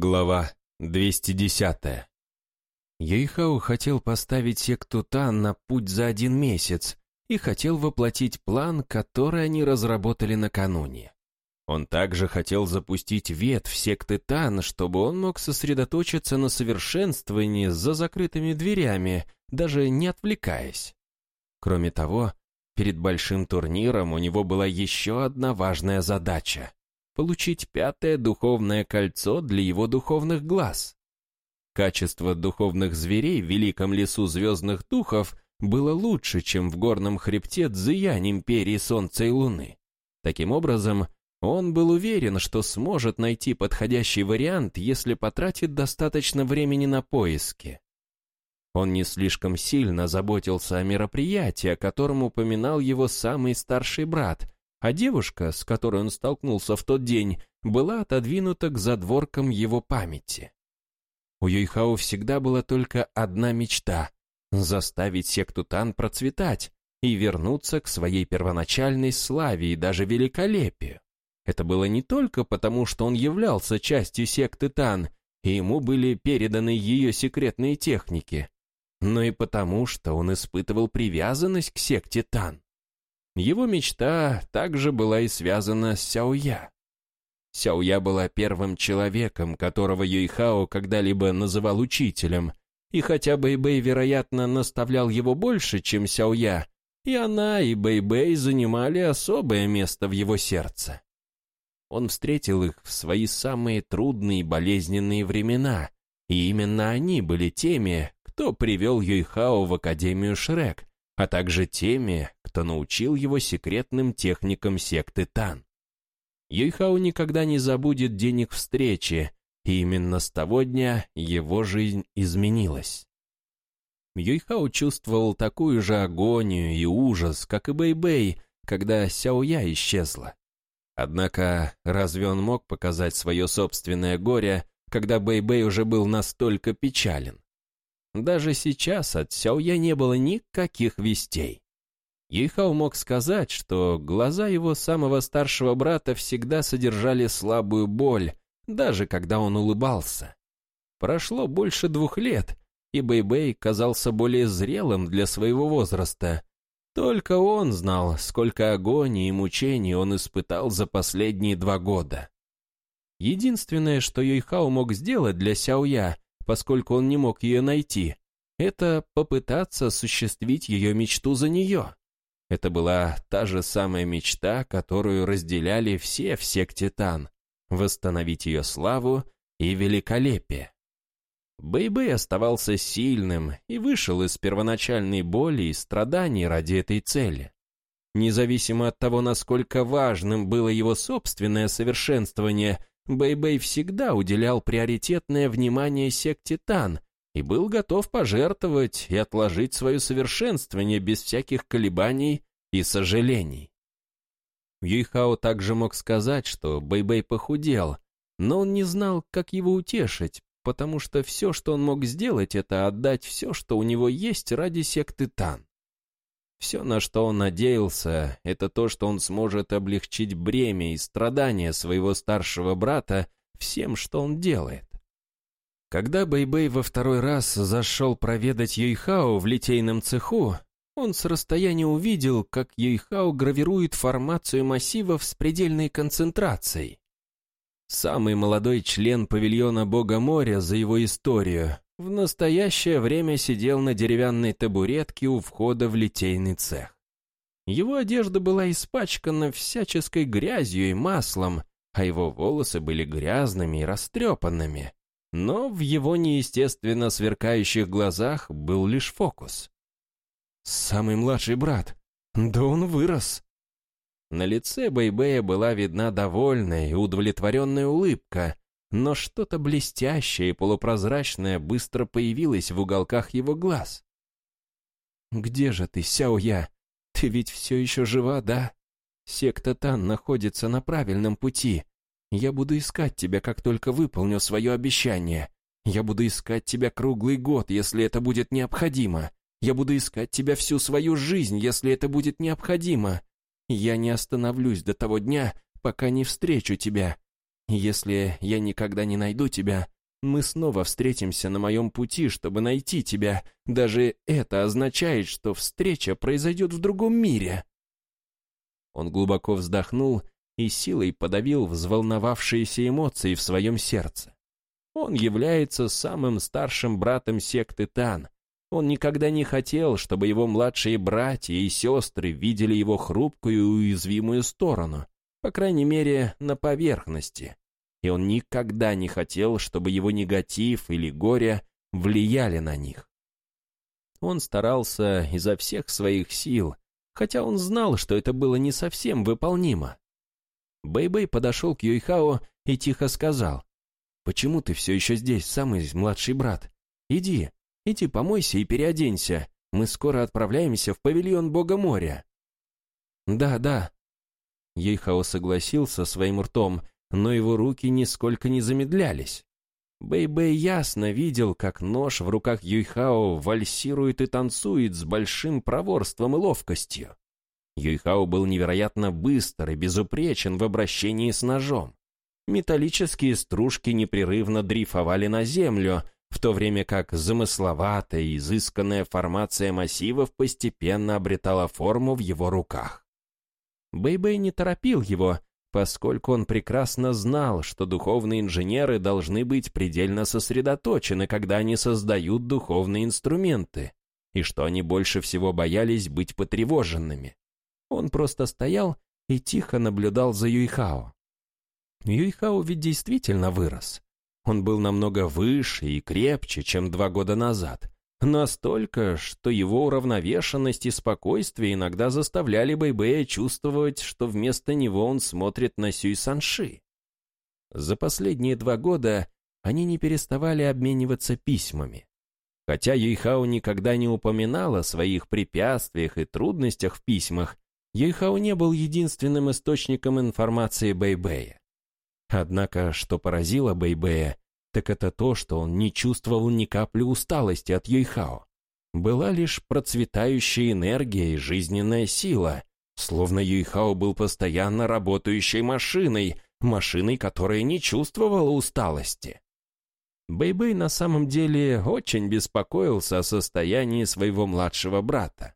Глава 210. Ейхау хотел поставить секту Тан на путь за один месяц и хотел воплотить план, который они разработали накануне. Он также хотел запустить ветвь секты Тан, чтобы он мог сосредоточиться на совершенствовании за закрытыми дверями, даже не отвлекаясь. Кроме того, перед большим турниром у него была еще одна важная задача получить пятое духовное кольцо для его духовных глаз. Качество духовных зверей в великом лесу звездных духов было лучше, чем в горном хребте Цзиянь Империи Солнца и Луны. Таким образом, он был уверен, что сможет найти подходящий вариант, если потратит достаточно времени на поиски. Он не слишком сильно заботился о мероприятии, о котором упоминал его самый старший брат, а девушка, с которой он столкнулся в тот день, была отодвинута к задворкам его памяти. У Юйхао всегда была только одна мечта — заставить секту Тан процветать и вернуться к своей первоначальной славе и даже великолепию. Это было не только потому, что он являлся частью секты Тан, и ему были переданы ее секретные техники, но и потому, что он испытывал привязанность к секте Тан. Его мечта также была и связана с Сяоя. Сяоя была первым человеком, которого Юйхао когда-либо называл учителем, и хотя Бэйбэй, вероятно, наставлял его больше, чем Сяоя, и она, и Бэйбэй занимали особое место в его сердце. Он встретил их в свои самые трудные и болезненные времена, и именно они были теми, кто привел Юйхао в Академию Шрек, а также теми, кто научил его секретным техникам секты Тан. Юйхао никогда не забудет день встречи, и именно с того дня его жизнь изменилась. Юйхао чувствовал такую же агонию и ужас, как и Бэй-Бэй, когда Сяоя исчезла. Однако, разве он мог показать свое собственное горе, когда Бэй-Бэй уже был настолько печален? Даже сейчас от Сяоя не было никаких вестей. Ейхау мог сказать, что глаза его самого старшего брата всегда содержали слабую боль, даже когда он улыбался. Прошло больше двух лет, и Бэйбэй -Бэй казался более зрелым для своего возраста. Только он знал, сколько агонии и мучений он испытал за последние два года. Единственное, что Юйхао мог сделать для Сяоя, поскольку он не мог ее найти, это попытаться осуществить ее мечту за нее. Это была та же самая мечта, которую разделяли все в секте Тан — восстановить ее славу и великолепие. Бэйбэй оставался сильным и вышел из первоначальной боли и страданий ради этой цели. Независимо от того, насколько важным было его собственное совершенствование, Бэйбэй -Бэй всегда уделял приоритетное внимание секте Тан и был готов пожертвовать и отложить свое совершенствование без всяких колебаний и сожалений. Юйхао также мог сказать, что Бэйбэй -Бэй похудел, но он не знал, как его утешить, потому что все, что он мог сделать, это отдать все, что у него есть ради секты Тан. Все, на что он надеялся, это то, что он сможет облегчить бремя и страдания своего старшего брата всем, что он делает. Когда Бэйбэй во второй раз зашел проведать Юйхао в литейном цеху, он с расстояния увидел, как Юйхао гравирует формацию массивов с предельной концентрацией. Самый молодой член павильона Бога моря за его историю в настоящее время сидел на деревянной табуретке у входа в литейный цех. Его одежда была испачкана всяческой грязью и маслом, а его волосы были грязными и растрепанными. Но в его неестественно сверкающих глазах был лишь фокус. «Самый младший брат. Да он вырос!» На лице Бэйбэя была видна довольная и удовлетворенная улыбка, но что-то блестящее и полупрозрачное быстро появилось в уголках его глаз. «Где же ты, Сяоя? Ты ведь все еще жива, да? Секта Тан находится на правильном пути. Я буду искать тебя, как только выполню свое обещание. Я буду искать тебя круглый год, если это будет необходимо. Я буду искать тебя всю свою жизнь, если это будет необходимо. Я не остановлюсь до того дня, пока не встречу тебя. Если я никогда не найду тебя, мы снова встретимся на моем пути, чтобы найти тебя. Даже это означает, что встреча произойдет в другом мире». Он глубоко вздохнул и силой подавил взволновавшиеся эмоции в своем сердце. Он является самым старшим братом секты Тан. Он никогда не хотел, чтобы его младшие братья и сестры видели его хрупкую и уязвимую сторону, по крайней мере, на поверхности. И он никогда не хотел, чтобы его негатив или горе влияли на них. Он старался изо всех своих сил, хотя он знал, что это было не совсем выполнимо. Бэйбэй -бэй подошел к Юйхао и тихо сказал, «Почему ты все еще здесь, самый младший брат? Иди, иди помойся и переоденься. Мы скоро отправляемся в павильон Бога моря». «Да, да». Юйхао согласился своим ртом, но его руки нисколько не замедлялись. Бэй-Бэй ясно видел, как нож в руках Юйхао вальсирует и танцует с большим проворством и ловкостью. Юйхао был невероятно быстр и безупречен в обращении с ножом. Металлические стружки непрерывно дрейфовали на землю, в то время как замысловатая и изысканная формация массивов постепенно обретала форму в его руках. Бэй-Бэй не торопил его, поскольку он прекрасно знал, что духовные инженеры должны быть предельно сосредоточены, когда они создают духовные инструменты, и что они больше всего боялись быть потревоженными. Он просто стоял и тихо наблюдал за Юйхао. Юйхао ведь действительно вырос. Он был намного выше и крепче, чем два года назад. Настолько, что его уравновешенность и спокойствие иногда заставляли Бэйбэя чувствовать, что вместо него он смотрит на Сюй Санши. За последние два года они не переставали обмениваться письмами. Хотя Юйхао никогда не упоминал о своих препятствиях и трудностях в письмах, Юйхао не был единственным источником информации Бэйбэя. Однако, что поразило Бэйбэя, так это то, что он не чувствовал ни капли усталости от Юйхао. Была лишь процветающая энергия и жизненная сила, словно Юйхао был постоянно работающей машиной, машиной, которая не чувствовала усталости. Бэйбэй на самом деле очень беспокоился о состоянии своего младшего брата.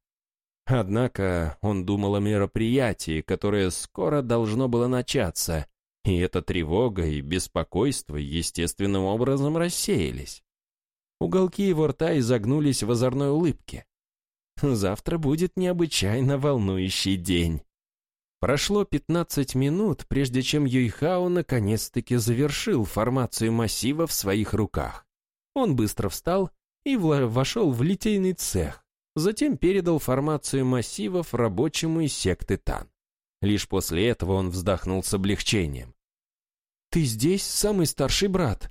Однако он думал о мероприятии, которое скоро должно было начаться, и эта тревога и беспокойство естественным образом рассеялись. Уголки его рта изогнулись в озорной улыбке. Завтра будет необычайно волнующий день. Прошло 15 минут, прежде чем Юйхао наконец-таки завершил формацию массива в своих руках. Он быстро встал и вошел в литейный цех, затем передал формацию массивов рабочему из секты Тан. Лишь после этого он вздохнул с облегчением. «Ты здесь самый старший брат?»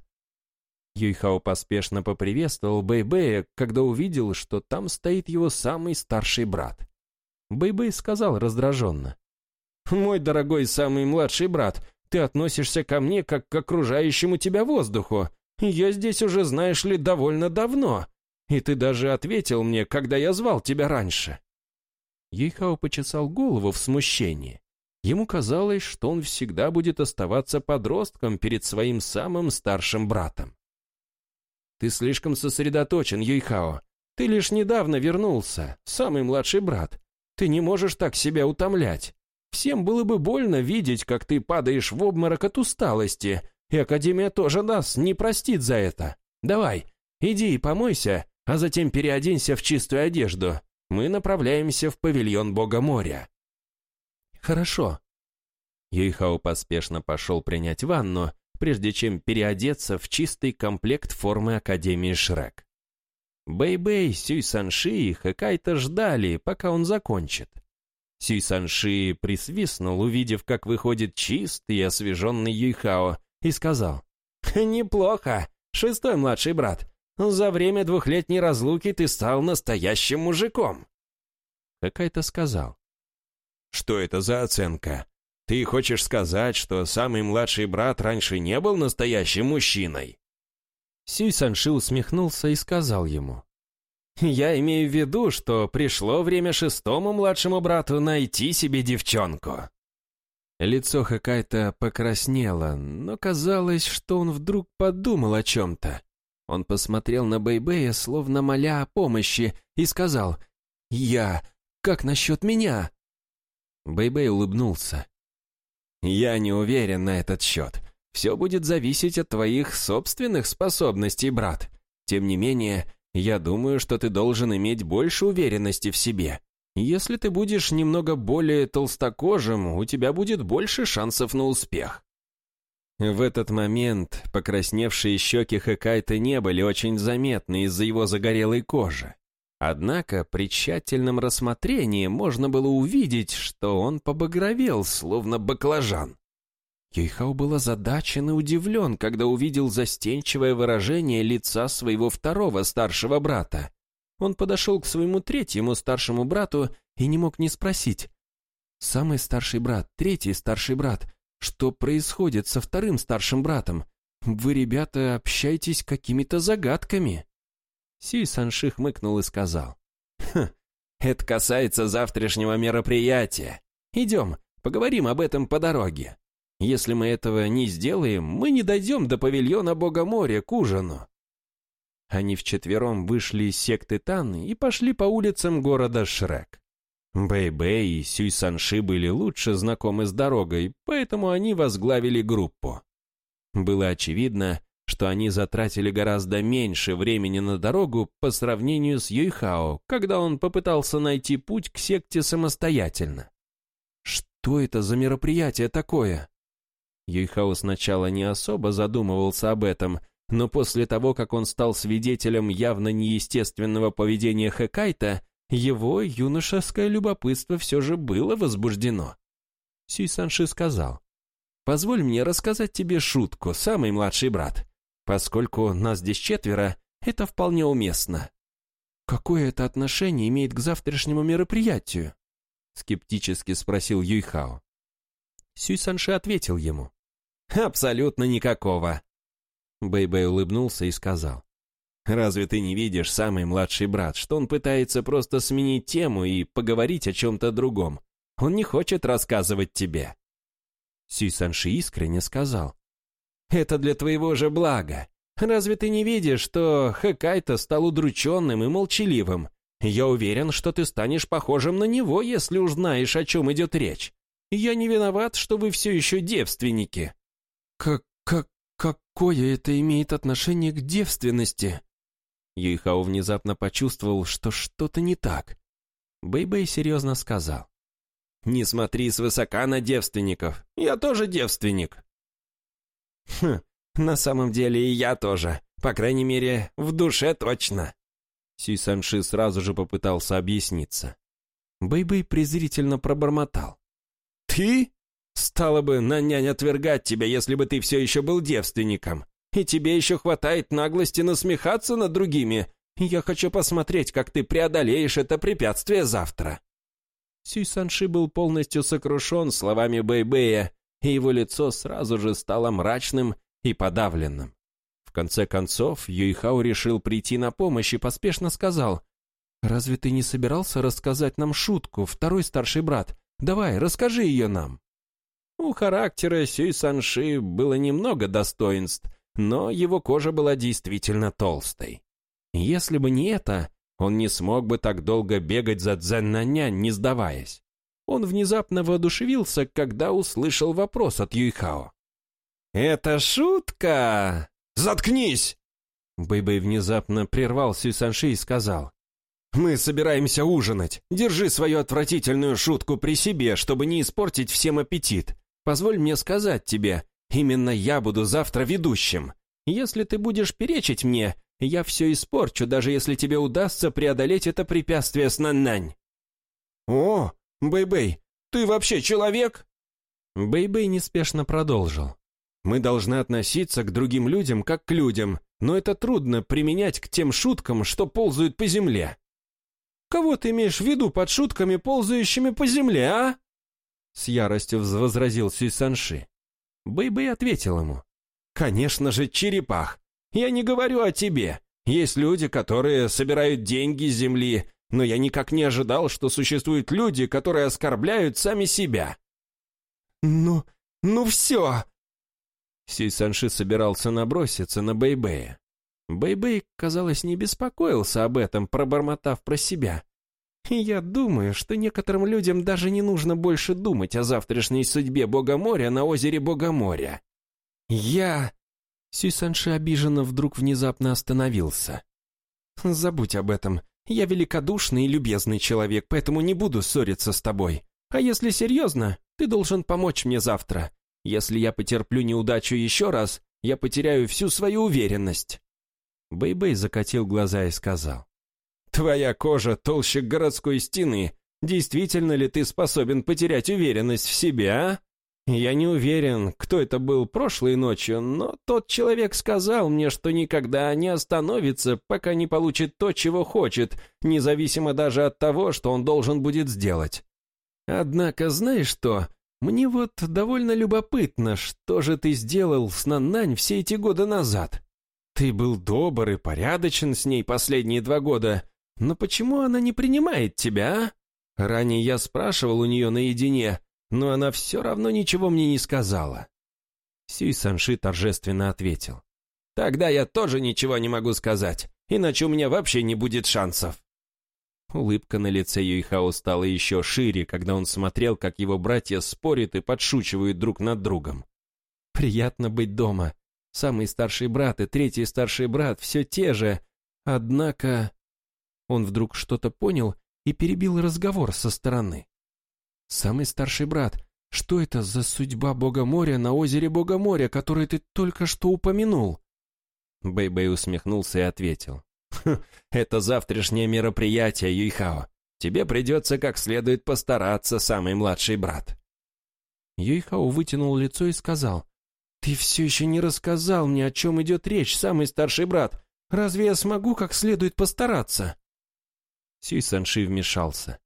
Юйхао поспешно поприветствовал Бэйбэя, когда увидел, что там стоит его самый старший брат. Бэйбэй сказал раздраженно. «Мой дорогой самый младший брат, ты относишься ко мне как к окружающему тебя воздуху. Я здесь уже, знаешь ли, довольно давно. И ты даже ответил мне, когда я звал тебя раньше». Юйхао почесал голову в смущении. Ему казалось, что он всегда будет оставаться подростком перед своим самым старшим братом. «Ты слишком сосредоточен, Юйхао. Ты лишь недавно вернулся, самый младший брат. Ты не можешь так себя утомлять. Всем было бы больно видеть, как ты падаешь в обморок от усталости, и Академия тоже нас не простит за это. Давай, иди и помойся, а затем переоденься в чистую одежду мы направляемся в павильон Бога моря». «Хорошо». Юйхао поспешно пошел принять ванну, прежде чем переодеться в чистый комплект формы Академии Шрек. Бэй-Бэй, Сюй Санши и Хэкайто ждали, пока он закончит. Сюй Санши присвистнул, увидев, как выходит чистый и освеженный Юйхао, и сказал, «Неплохо, шестой младший брат. За время двухлетней разлуки ты стал настоящим мужиком. Какая-то сказал. Что это за оценка? Ты хочешь сказать, что самый младший брат раньше не был настоящим мужчиной? Сюй Санши усмехнулся и сказал ему. «Я имею в виду, что пришло время шестому младшему брату найти себе девчонку». Лицо Хакайта покраснело, но казалось, что он вдруг подумал о чем-то. Он посмотрел на Бэйбэя, словно моля о помощи, и сказал «Я? Как насчет меня?» Бэйбэй улыбнулся. «Я не уверен на этот счет. Все будет зависеть от твоих собственных способностей, брат. Тем не менее, я думаю, что ты должен иметь больше уверенности в себе. Если ты будешь немного более толстокожим, у тебя будет больше шансов на успех». В этот момент покрасневшие щеки Хэкайта не были очень заметны из-за его загорелой кожи. Однако при тщательном рассмотрении можно было увидеть, что он побагровел, словно баклажан. Юйхао был озадачен и удивлен, когда увидел застенчивое выражение лица своего второго старшего брата. Он подошел к своему третьему старшему брату и не мог не спросить. «Самый старший брат, третий старший брат, что происходит со вторым старшим братом? Вы, ребята, общаетесь какими-то загадками?» Сюй Санши хмыкнул и сказал. «Хм, это касается завтрашнего мероприятия. Идем, поговорим об этом по дороге». Если мы этого не сделаем, мы не дойдем до павильона Бога моря к ужину». Они вчетвером вышли из секты Тан и пошли по улицам города Шрек. Бэй-Бэй и Сюй Санши были лучше знакомы с дорогой, поэтому они возглавили группу. Было очевидно, что они затратили гораздо меньше времени на дорогу по сравнению с Юйхао, когда он попытался найти путь к секте самостоятельно. Что это за мероприятие такое? Юйхао сначала не особо задумывался об этом, но после того, как он стал свидетелем явно неестественного поведения Хэкайта, его юношеское любопытство все же было возбуждено. Сюй Санши сказал, «Позволь мне рассказать тебе шутку, самый младший брат. Поскольку нас здесь четверо, это вполне уместно». «Какое это отношение имеет к завтрашнему мероприятию?» скептически спросил Юйхао. Сюй Санши ответил ему. Абсолютно никакого. Бэйбэй улыбнулся и сказал. «Разве ты не видишь, самый младший брат, что он пытается просто сменить тему и поговорить о чем-то другом? Он не хочет рассказывать тебе». Сюй Санши искренне сказал. «Это для твоего же блага. Разве ты не видишь, что Хэкайто стал удрученным и молчаливым? Я уверен, что ты станешь похожим на него, если узнаешь, о чем идет речь. Я не виноват, что вы все еще девственники». «Как... как... какое это имеет отношение к девственности?» Юйхао внезапно почувствовал, что что-то не так. Бэйбэй серьезно сказал. «Не смотри свысока на девственников. Я тоже девственник». «Хм, на самом деле и я тоже. По крайней мере, в душе точно». Сюй Санши сразу же попытался объясниться. Бэйбэй презрительно пробормотал. «Ты? Стало бы на нянь отвергать тебя, если бы ты все еще был девственником. И тебе еще хватает наглости насмехаться над другими. Я хочу посмотреть, как ты преодолеешь это препятствие завтра». Сюй Санши был полностью сокрушен словами Бэйбэя, и его лицо сразу же стало мрачным и подавленным. В конце концов, Юйхао решил прийти на помощь и поспешно сказал, «Разве ты не собирался рассказать нам шутку, второй старший брат? Давай, расскажи ее нам». У характера Сюй Санши было немного достоинств, но его кожа была действительно толстой. Если бы не это, он не смог бы так долго бегать за Цзэннанянь, не сдаваясь. Он внезапно воодушевился, когда услышал вопрос от Юйхао. «Это шутка! Заткнись!» Бэйбэй внезапно прервал Сюй Санши и сказал. «Мы собираемся ужинать. Держи свою отвратительную шутку при себе, чтобы не испортить всем аппетит. Позволь мне сказать тебе, именно я буду завтра ведущим. Если ты будешь перечить мне, я все испорчу, даже если тебе удастся преодолеть это препятствие с Наннань». «О, Бэй-Бэй, ты вообще человек?» Бэй-Бэй неспешно продолжил. «Мы должны относиться к другим людям как к людям, но это трудно применять к тем штукам, что ползают по земле». «Кого ты имеешь в виду под штуками, ползающими по земле, а?» С яростью возразил Сюй Санши. Бэй-Бэй ответил ему. «Конечно же, черепах. Я не говорю о тебе. Есть люди, которые собирают деньги с земли, но я никак не ожидал, что существуют люди, которые оскорбляют сами себя». «Ну, ну все!» Сюй Санши собирался наброситься на Бэйбэя. Бэйбэй, казалось, не беспокоился об этом, пробормотав про себя. «Я думаю, что некоторым людям даже не нужно больше думать о завтрашней судьбе Бога моря на озере Бога моря. Я...» Сюй Санши обиженно вдруг внезапно остановился. «Забудь об этом. Я великодушный и любезный человек, поэтому не буду ссориться с тобой. А если серьезно, ты должен помочь мне завтра. Если я потерплю неудачу еще раз, я потеряю всю свою уверенность». Бэйбэй -бэй закатил глаза и сказал. «Твоя кожа толще городской стены. Действительно ли ты способен потерять уверенность в себе, а?» Я не уверен, кто это был прошлой ночью, но тот человек сказал мне, что никогда не остановится, пока не получит то, чего хочет, независимо даже от того, что он должен будет сделать. Однако, знаешь что, мне вот довольно любопытно, что же ты сделал с Наннань все эти годы назад. Ты был добр и порядочен с ней последние два года, но почему она не принимает тебя, а? Ранее я спрашивал у нее наедине, но она все равно ничего мне не сказала. Сюй Санши торжественно ответил. «Тогда я тоже ничего не могу сказать, иначе у меня вообще не будет шансов». Улыбка на лице Юйхао стала еще шире, когда он смотрел, как его братья спорят и подшучивают друг над другом. «Приятно быть дома. Самый старший брат и третий старший брат все те же. Однако...» Он вдруг что-то понял и перебил разговор со стороны. «Самый старший брат, что это за судьба Бога моря на озере Бога моря, которое ты только что упомянул?» Бэй-Бэй усмехнулся и ответил. «Хм, «Это завтрашнее мероприятие, Юйхао. Тебе придется как следует постараться, самый младший брат». Юйхао вытянул лицо и сказал. «Ты все еще не рассказал мне, о чем идет речь, самый старший брат. Разве я смогу как следует постараться?» Сюй Санши вмешался.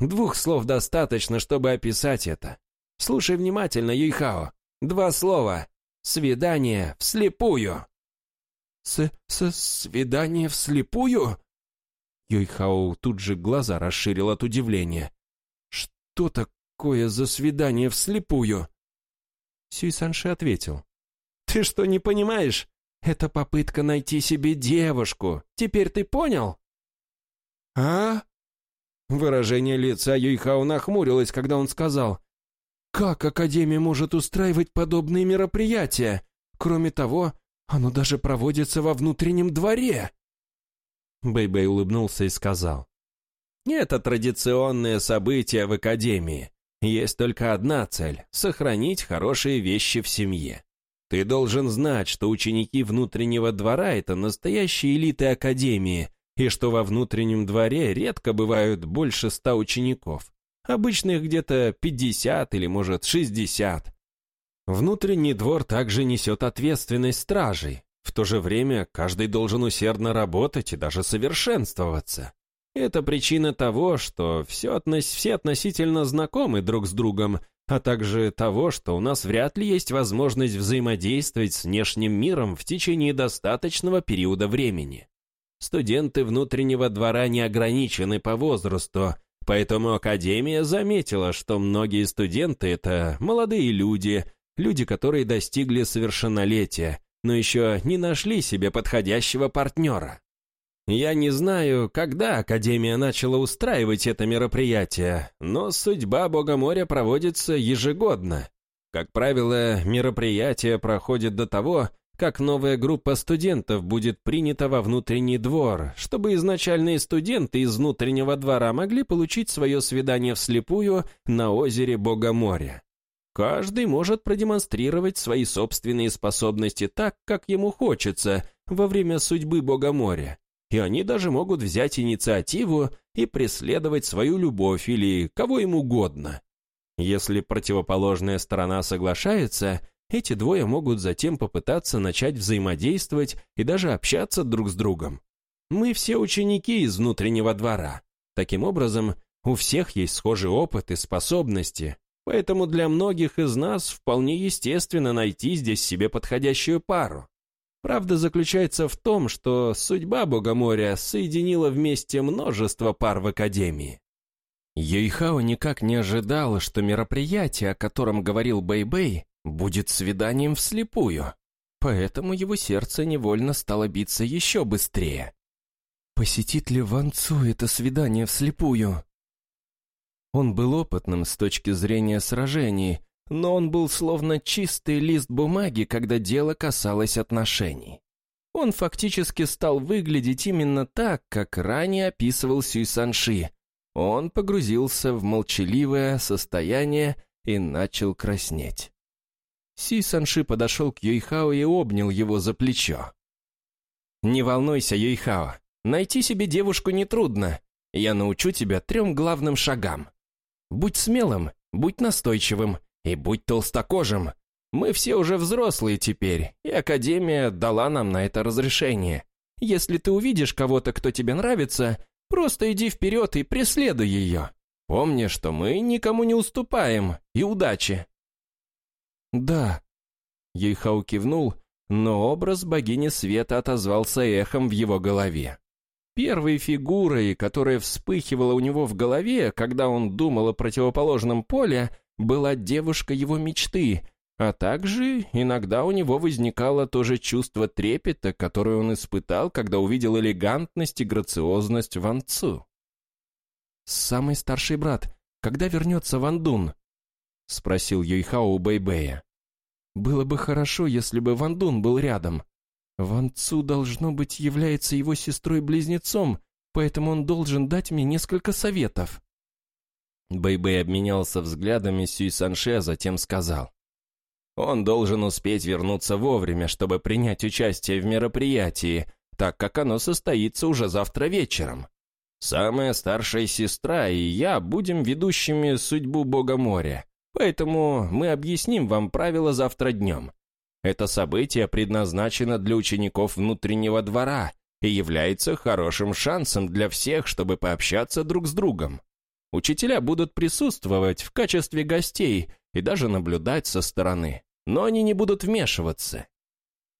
Двух слов достаточно, чтобы описать это. Слушай внимательно, Юйхао. Два слова. Свидание вслепую. С с свидание вслепую? Юйхао тут же глаза расширил от удивления. Что такое за свидание вслепую? Сюй Санши ответил. Ты что, не понимаешь? Это попытка найти себе девушку. Теперь ты понял? А? Выражение лица Юйхао нахмурилось, когда он сказал, «Как Академия может устраивать подобные мероприятия? Кроме того, оно даже проводится во внутреннем дворе!» Бэйбэй -бэй улыбнулся и сказал, «Это традиционное событие в Академии. Есть только одна цель — сохранить хорошие вещи в семье. Ты должен знать, что ученики внутреннего двора — это настоящие элиты Академии, и что во внутреннем дворе редко бывают больше ста учеников. Обычно их где-то 50 или, может, 60. Внутренний двор также несет ответственность стражей. В то же время каждый должен усердно работать и даже совершенствоваться. Это причина того, что все, относ... все относительно знакомы друг с другом, а также того, что у нас вряд ли есть возможность взаимодействовать с внешним миром в течение достаточного периода времени. Студенты внутреннего двора не ограничены по возрасту, поэтому Академия заметила, что многие студенты — это молодые люди, люди, которые достигли совершеннолетия, но еще не нашли себе подходящего партнера. Я не знаю, когда Академия начала устраивать это мероприятие, но судьба Бога моря проводится ежегодно. Как правило, мероприятие проходит до того, как новая группа студентов будет принята во внутренний двор, чтобы изначальные студенты из внутреннего двора могли получить свое свидание вслепую на озере Богоморя. Каждый может продемонстрировать свои собственные способности так, как ему хочется во время судьбы Богоморя, и они даже могут взять инициативу и преследовать свою любовь или кого им угодно. Если противоположная сторона соглашается – эти двое могут затем попытаться начать взаимодействовать и даже общаться друг с другом. Мы все ученики из внутреннего двора. Таким образом, у всех есть схожий опыт и способности, поэтому для многих из нас вполне естественно найти здесь себе подходящую пару. Правда заключается в том, что судьба Богоморя соединила вместе множество пар в Академии. Юйхао никак не ожидал, что мероприятие, о котором говорил Бэй-Бэй, будет свиданием вслепую. Поэтому его сердце невольно стало биться еще быстрее. Посетит ли Ван Цу это свидание вслепую? Он был опытным с точки зрения сражений, но он был словно чистый лист бумаги, когда дело касалось отношений. Он фактически стал выглядеть именно так, как ранее описывал Сюй Санши. Он погрузился в молчаливое состояние и начал краснеть. Си Санши подошел к Юйхао и обнял его за плечо. «Не волнуйся, Юйхао, найти себе девушку нетрудно. Я научу тебя трем главным шагам. Будь смелым, будь настойчивым и будь толстокожим. Мы все уже взрослые теперь, и Академия дала нам на это разрешение. Если ты увидишь кого-то, кто тебе нравится, просто иди вперед и преследуй ее. Помни, что мы никому не уступаем, и удачи!» «Да». Ейхау кивнул, но образ богини света отозвался эхом в его голове. Первой фигурой, которая вспыхивала у него в голове, когда он думал о противоположном поле, была девушка его мечты, а также иногда у него возникало то же чувство трепета, которое он испытал, когда увидел элегантность и грациозность Ван Цу. «Самый старший брат, когда вернется Ван Дун?» — спросил Юйхао у Бэйбэя. «Было бы хорошо, если бы Ван Дун был рядом. Ван Цу, должно быть, является его сестрой-близнецом, поэтому он должен дать мне несколько советов». Бэйбэй обменялся взглядами с Сюй Санши, а затем сказал. «Он должен успеть вернуться вовремя, чтобы принять участие в мероприятии, так как оно состоится уже завтра вечером. Самая старшая сестра и я будем ведущими судьбу Бога моря. Поэтому мы объясним вам правила завтра днем. Это событие предназначено для учеников внутреннего двора и является хорошим шансом для всех, чтобы пообщаться друг с другом. Учителя будут присутствовать в качестве гостей и даже наблюдать со стороны, но они не будут вмешиваться.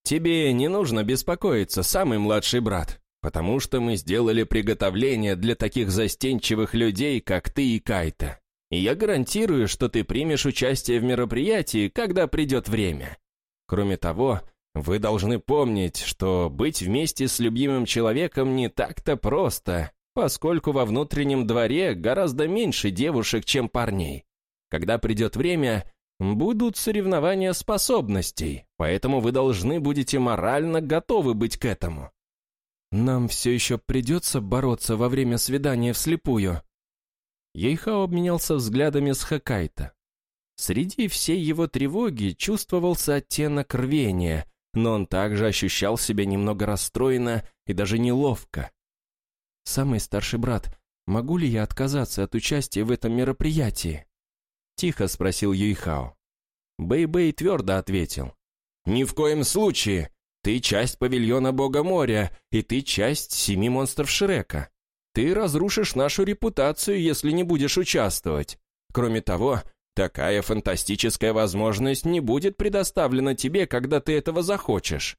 Тебе не нужно беспокоиться, самый младший брат, потому что мы сделали приготовление для таких застенчивых людей, как ты и Кайта я гарантирую, что ты примешь участие в мероприятии, когда придет время. Кроме того, вы должны помнить, что быть вместе с любимым человеком не так-то просто, поскольку во внутреннем дворе гораздо меньше девушек, чем парней. Когда придет время, будут соревнования способностей, поэтому вы должны будете морально готовы быть к этому. Нам все еще придется бороться во время свидания вслепую, Ейхао обменялся взглядами с Хакайта. Среди всей его тревоги чувствовался оттенок рвения, но он также ощущал себя немного расстроенно и даже неловко. «Самый старший брат, могу ли я отказаться от участия в этом мероприятии?» Тихо спросил Юйхао. Бэй-Бэй твердо ответил. «Ни в коем случае! Ты часть павильона Бога моря, и ты часть семи монстров Шрека. Ты разрушишь нашу репутацию, если не будешь участвовать. Кроме того, такая фантастическая возможность не будет предоставлена тебе, когда ты этого захочешь.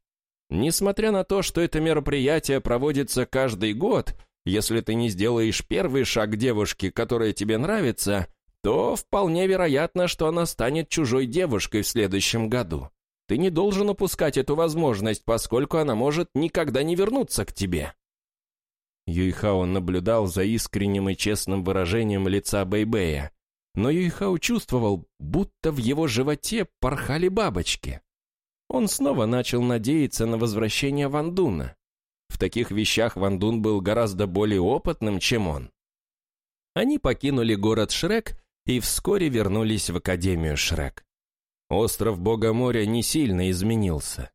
Несмотря на то, что это мероприятие проводится каждый год, если ты не сделаешь первый шаг девушке, которая тебе нравится, то вполне вероятно, что она станет чужой девушкой в следующем году. Ты не должен упускать эту возможность, поскольку она может никогда не вернуться к тебе. Юйхао наблюдал за искренним и честным выражением лица Бэйбэя, но Юйхао чувствовал, будто в его животе порхали бабочки. Он снова начал надеяться на возвращение Вандуна. В таких вещах Вандун был гораздо более опытным, чем он. Они покинули город Шрек и вскоре вернулись в Академию Шрек. Остров Бога моря не сильно изменился.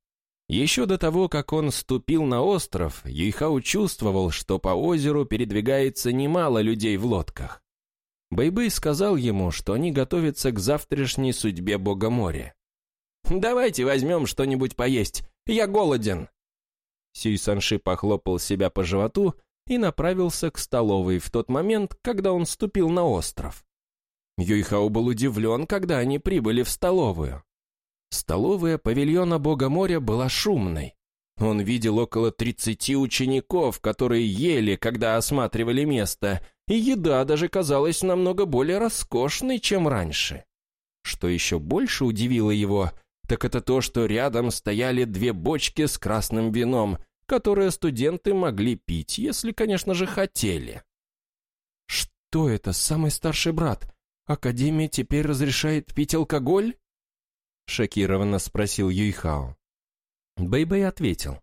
Еще до того, как он ступил на остров, Юйхау чувствовал, что по озеру передвигается немало людей в лодках. Бэйбэй сказал ему, что они готовятся к завтрашней судьбе Бога моря. «Давайте возьмем что-нибудь поесть, я голоден!» Сюй Санши похлопал себя по животу и направился к столовой в тот момент, когда он ступил на остров. Юйхау был удивлен, когда они прибыли в столовую. Столовая павильона Бога моря была шумной. Он видел около 30 учеников, которые ели, когда осматривали место, и еда даже казалась намного более роскошной, чем раньше. Что еще больше удивило его, так это то, что рядом стояли две бочки с красным вином, которые студенты могли пить, если, конечно же, хотели. «Что это, самый старший брат? Академия теперь разрешает пить алкоголь?» Шокированно спросил Юйхао. Бэйбэй ответил.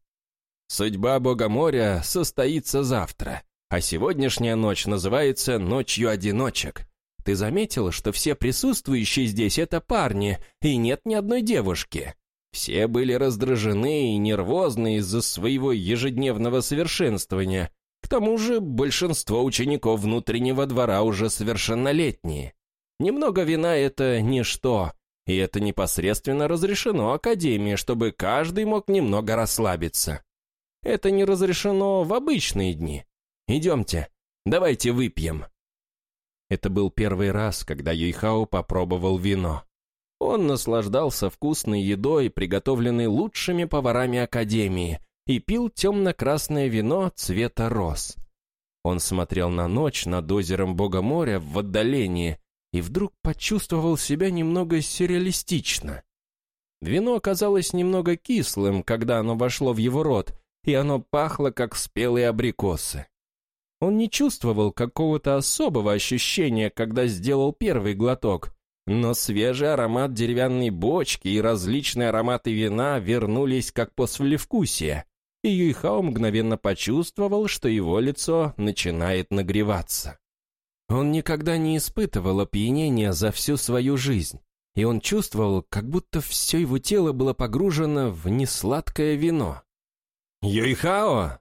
«Судьба Бога моря состоится завтра, а сегодняшняя ночь называется «Ночью одиночек». Ты заметил, что все присутствующие здесь — это парни, и нет ни одной девушки? Все были раздражены и нервозны из-за своего ежедневного совершенствования. К тому же большинство учеников внутреннего двора уже совершеннолетние. Немного вина — это ничто, и это непосредственно разрешено Академии, чтобы каждый мог немного расслабиться. Это не разрешено в обычные дни. Идемте, давайте выпьем. Это был первый раз, когда Юйхао попробовал вино. Он наслаждался вкусной едой, приготовленной лучшими поварами Академии, и пил темно-красное вино цвета роз. Он смотрел на ночь над озером Бога моря в отдалении и вдруг почувствовал себя немного сюрреалистично. Вино оказалось немного кислым, когда оно вошло в его рот, и оно пахло, как спелые абрикосы. Он не чувствовал какого-то особого ощущения, когда сделал первый глоток, но свежий аромат деревянной бочки и различные ароматы вина вернулись как послевкусие, и Юйхао мгновенно почувствовал, что его лицо начинает нагреваться. Он никогда не испытывал опьянения за всю свою жизнь, и он чувствовал, как будто все его тело было погружено в несладкое вино. «Юйхао!»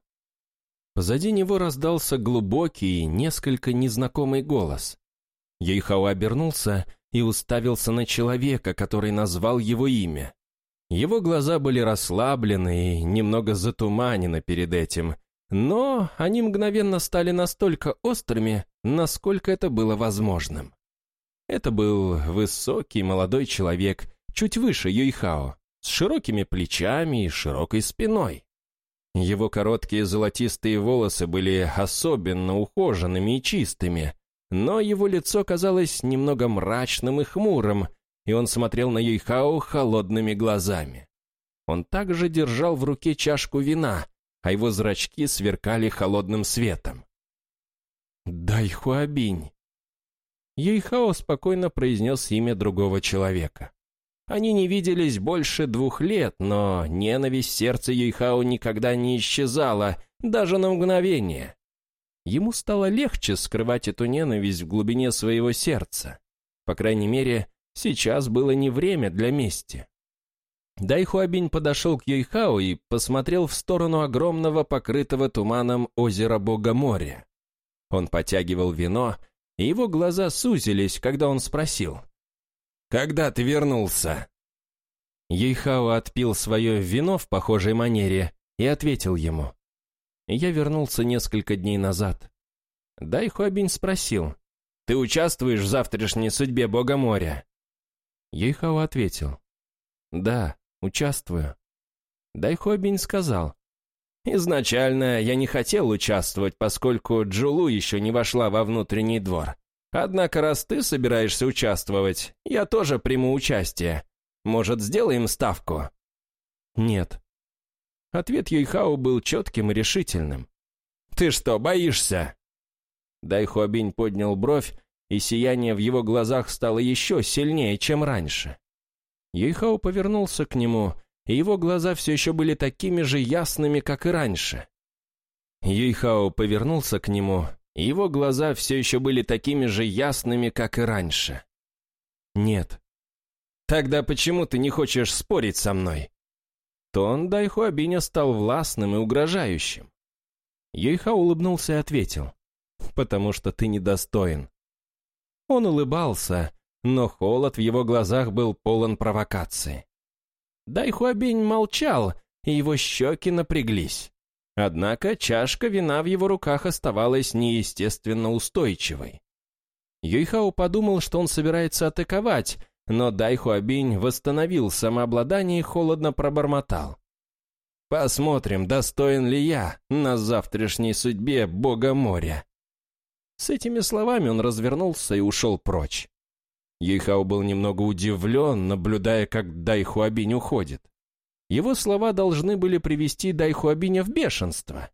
Позади него раздался глубокий, несколько незнакомый голос. Юйхао обернулся и уставился на человека, который назвал его имя. Его глаза были расслаблены и немного затуманены перед этим, но они мгновенно стали настолько острыми, насколько это было возможным. Это был высокий молодой человек, чуть выше Юйхао, с широкими плечами и широкой спиной. Его короткие золотистые волосы были особенно ухоженными и чистыми, но его лицо казалось немного мрачным и хмурым, и он смотрел на Юйхао холодными глазами. Он также держал в руке чашку вина, а его зрачки сверкали холодным светом. «Дай Хуабинь!» Юйхао спокойно произнес имя другого человека. Они не виделись больше двух лет, но ненависть в сердце Юйхао никогда не исчезала, даже на мгновение. Ему стало легче скрывать эту ненависть в глубине своего сердца. По крайней мере, сейчас было не время для мести. Дайхуабинь подошел к Юйхао и посмотрел в сторону огромного покрытого туманом озера Бога моря. Он потягивал вино, и его глаза сузились, когда он спросил — когда ты вернулся?» Ейхао отпил свое вино в похожей манере и ответил ему. «Я вернулся несколько дней назад». Дай Хуабинь спросил. «Ты участвуешь в завтрашней судьбе Бога моря?» Ейхао ответил. «Да, участвую». Дай Хуабинь сказал. «Изначально я не хотел участвовать, поскольку Джулу еще не вошла во внутренний двор. Однако, раз ты собираешься участвовать, я тоже приму участие. Может, сделаем ставку?» «Нет». Ответ Юйхао был четким и решительным. «Ты что, боишься?» Дайхуабинь поднял бровь, и сияние в его глазах стало еще сильнее, чем раньше. Юйхао повернулся к нему, и его глаза все еще были такими же ясными, как и раньше. Юйхао повернулся к нему, его глаза все еще были такими же ясными, как и раньше. «Нет». «Тогда почему ты не хочешь спорить со мной?» Тон Дайхуабиня стал властным и угрожающим. Юйха улыбнулся и ответил. «Потому что ты недостоин». Он улыбался, но холод в его глазах был полон провокации. Дайхуабинь молчал, и его щеки напряглись. Однако чашка вина в его руках оставалась неестественно устойчивой. Юйхао подумал, что он собирается атаковать, но Дайхуабинь восстановил самообладание и холодно пробормотал. «Посмотрим, достоин ли я на завтрашней судьбе Бога моря». С этими словами он развернулся и ушел прочь. Юйхао был немного удивлен, наблюдая, как Дайхуабинь уходит. Его слова должны были привести Дайхуабиня в бешенство.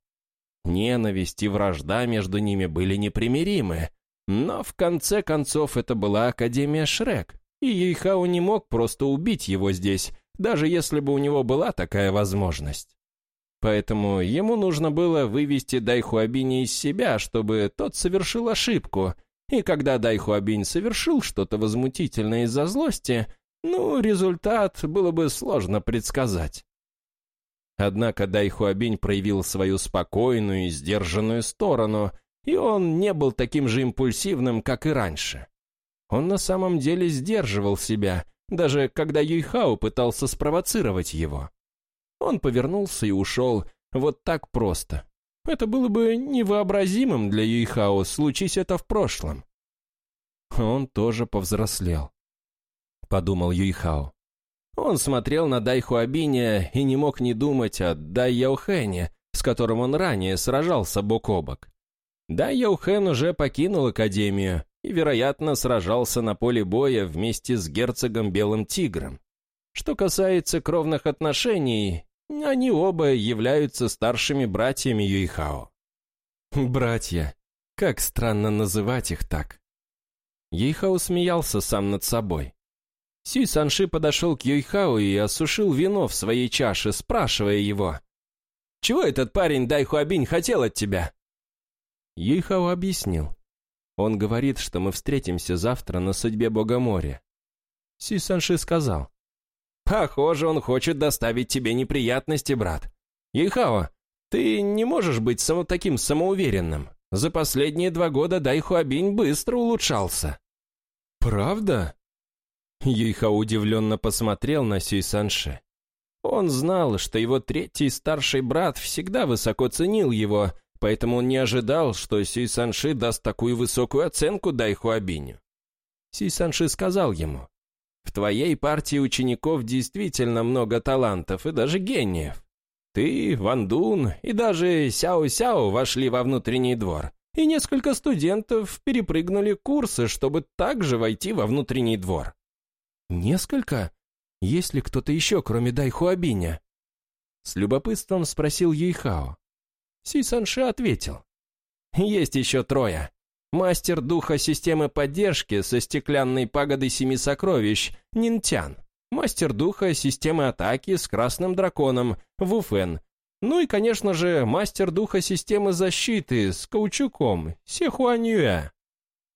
Ненависть и вражда между ними были непримиримы, но в конце концов это была Академия Шрек, и Юйхао не мог просто убить его здесь, даже если бы у него была такая возможность. Поэтому ему нужно было вывести Дайхуабиня из себя, чтобы тот совершил ошибку, и когда Дайхуабинь совершил что-то возмутительное из-за злости, ну, результат было бы сложно предсказать. Однако Дайхуабинь проявил свою спокойную и сдержанную сторону, и он не был таким же импульсивным, как и раньше. Он на самом деле сдерживал себя, даже когда Юйхао пытался спровоцировать его. Он повернулся и ушел вот так просто. Это было бы невообразимым для Юйхао, случись это в прошлом. Он тоже повзрослел, подумал Юйхао. Он смотрел на Дай Хуабиня и не мог не думать о Дай Яухэне, с которым он ранее сражался бок о бок. Дай Яухэн уже покинул Академию и, вероятно, сражался на поле боя вместе с герцогом Белым Тигром. Что касается кровных отношений, они оба являются старшими братьями Юйхао. Братья. Как странно называть их так. Юйхао смеялся сам над собой. Сюй Санши подошел к Юйхао и осушил вино в своей чаше, спрашивая его. «Чего этот парень Дай Хуабинь хотел от тебя?» Юйхао объяснил. Он говорит, что мы встретимся завтра на судьбе Бога моря. Сюй Санши сказал. Похоже, он хочет доставить тебе неприятности, брат. Юйхао, ты не можешь быть само таким самоуверенным. За последние два года Дайхуабинь быстро улучшался. Правда? Юйхао удивленно посмотрел на Сюй Санши. Он знал, что его третий старший брат всегда высоко ценил его, поэтому он не ожидал, что Сюй Санши даст такую высокую оценку Дайхуабиню. Сюй Санши сказал ему, в твоей партии учеников действительно много талантов и даже гениев. Ты, Ван Дун и даже Сяо-Сяо вошли во внутренний двор, и несколько студентов перепрыгнули курсы, чтобы также войти во внутренний двор. Несколько? Есть ли кто-то еще, кроме Дайхуабиня? С любопытством спросил Юйхао. Си Санши ответил. Есть еще трое. Мастер духа системы поддержки со стеклянной пагодой семи сокровищ, Нинтян. Мастер духа системы атаки с красным драконом, Вуфен. Ну и, конечно же, мастер духа системы защиты с каучуком, Сехуаньюэ.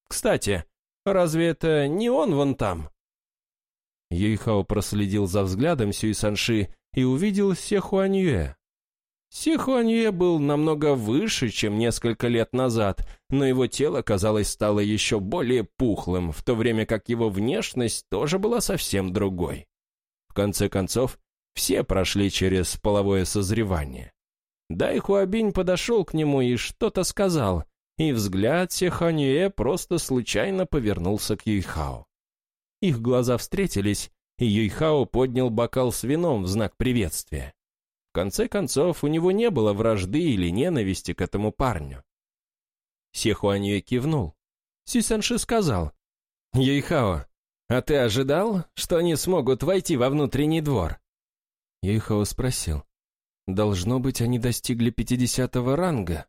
Кстати, разве это не он вон там? Юйхао проследил за взглядом Сюй Санши и увидел Сехуаньюэ. Сихуанье был намного выше, чем несколько лет назад, но его тело, казалось, стало еще более пухлым, в то время как его внешность тоже была совсем другой. В конце концов, все прошли через половое созревание. Дай Хуабинь подошел к нему и что-то сказал, и взгляд Сиханье просто случайно повернулся к Юйхао. Их глаза встретились, и Юйхао поднял бокал с вином в знак приветствия конце концов, у него не было вражды или ненависти к этому парню. Сихуанье кивнул. Сисанши сказал, «Юйхао, а ты ожидал, что они смогут войти во внутренний двор?» Юйхао спросил, «Должно быть, они достигли пятидесятого ранга?»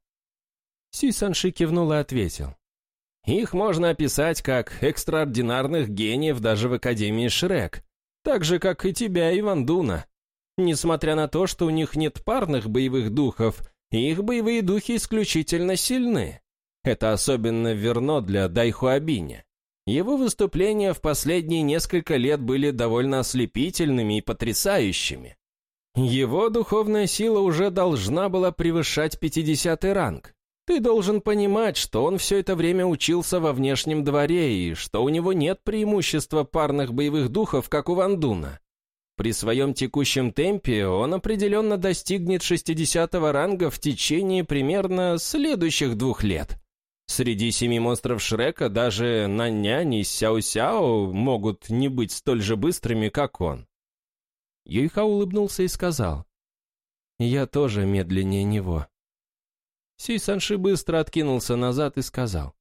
Сисанши кивнул и ответил, «Их можно описать как экстраординарных гениев даже в Академии Шрек, так же, как и тебя, Иван Дуна. Несмотря на то, что у них нет парных боевых духов, их боевые духи исключительно сильны. Это особенно верно для Дайхуабиня. Его выступления в последние несколько лет были довольно ослепительными и потрясающими. Его духовная сила уже должна была превышать 50 ранг. Ты должен понимать, что он все это время учился во внешнем дворе и что у него нет преимущества парных боевых духов, как у Вандуна. При своем текущем темпе он определенно достигнет 60 ранга в течение примерно следующих двух лет. Среди семи монстров Шрека даже Нанянь и Сяо-Сяо могут не быть столь же быстрыми, как он. Юйха улыбнулся и сказал, «Я тоже медленнее него». Сюй Санши быстро откинулся назад и сказал,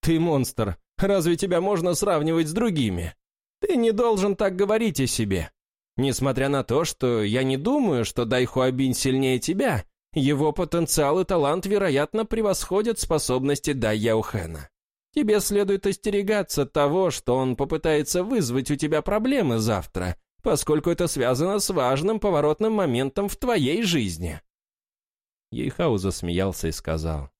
Ты монстр. Разве тебя можно сравнивать с другими? Ты не должен так говорить о себе. Несмотря на то, что я не думаю, что Дайхуабинь сильнее тебя, его потенциал и талант, вероятно, превосходят способности Дай Яухена. Тебе следует остерегаться того, что он попытается вызвать у тебя проблемы завтра, поскольку это связано с важным поворотным моментом в твоей жизни». Ейхау засмеялся и сказал,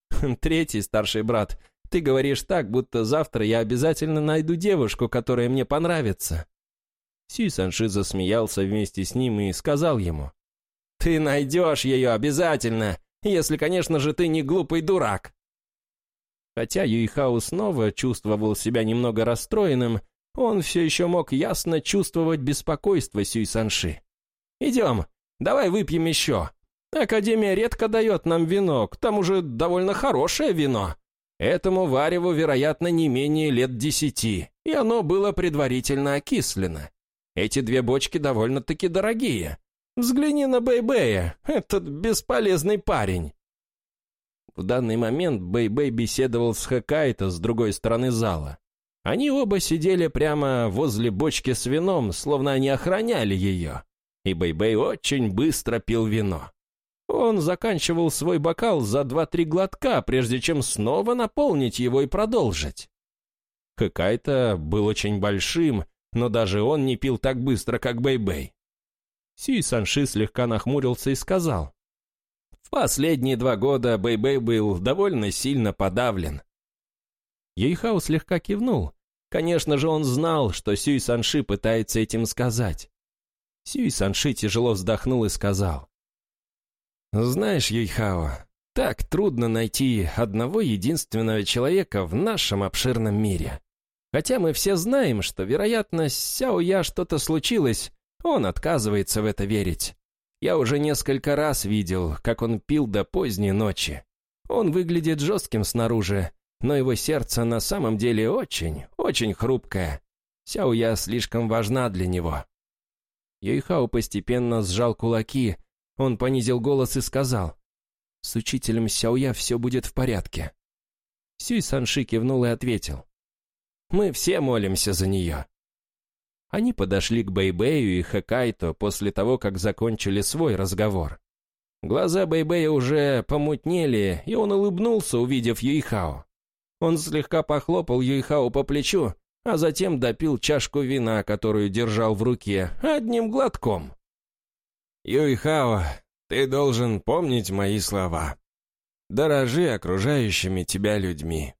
«Третий старший брат, ты говоришь так, будто завтра я обязательно найду девушку, которая мне понравится». Сюй Санши засмеялся вместе с ним и сказал ему, «Ты найдешь ее обязательно, если, конечно же, ты не глупый дурак». Хотя Юйхау снова чувствовал себя немного расстроенным, он все еще мог ясно чувствовать беспокойство Сюй Санши. «Идем, давай выпьем еще. Академия редко дает нам вино, к тому же довольно хорошее вино. Этому вареву, вероятно, не менее лет десяти, и оно было предварительно окислено. Эти две бочки довольно-таки дорогие. Взгляни на Бэйбэя, этот бесполезный парень». В данный момент Бэйбэй беседовал с Хакайто с другой стороны зала. Они оба сидели прямо возле бочки с вином, словно они охраняли ее. И Бэйбэй очень быстро пил вино. Он заканчивал свой бокал за два-три глотка, прежде чем снова наполнить его и продолжить. Хакайто был очень большим, но даже он не пил так быстро, как Бэйбэй. Сюй Санши слегка нахмурился и сказал. В последние два года Бэйбэй был довольно сильно подавлен. Ейхау слегка кивнул. Конечно же, он знал, что Сюй Санши пытается этим сказать. Сюй Санши тяжело вздохнул и сказал. «Знаешь, Юйхао, так трудно найти одного единственного человека в нашем обширном мире. Хотя мы все знаем, что, вероятно, с Сяо Я что-то случилось, он отказывается в это верить. Я уже несколько раз видел, как он пил до поздней ночи. Он выглядит жестким снаружи, но его сердце на самом деле очень, очень хрупкое. Сяо Я слишком важна для него. Юйхао постепенно сжал кулаки. Он понизил голос и сказал, «С учителем Сяоя все будет в порядке». Сюй Санши кивнул и ответил, «Мы все молимся за нее». Они подошли к Бэйбэю и Хэкайто после того, как закончили свой разговор. Глаза Бэйбэя уже помутнели, и он улыбнулся, увидев Юйхао. Он слегка похлопал Юйхао по плечу, а затем допил чашку вина, которую держал в руке, одним глотком. «Юйхао, ты должен помнить мои слова. Дорожи окружающими тебя людьми.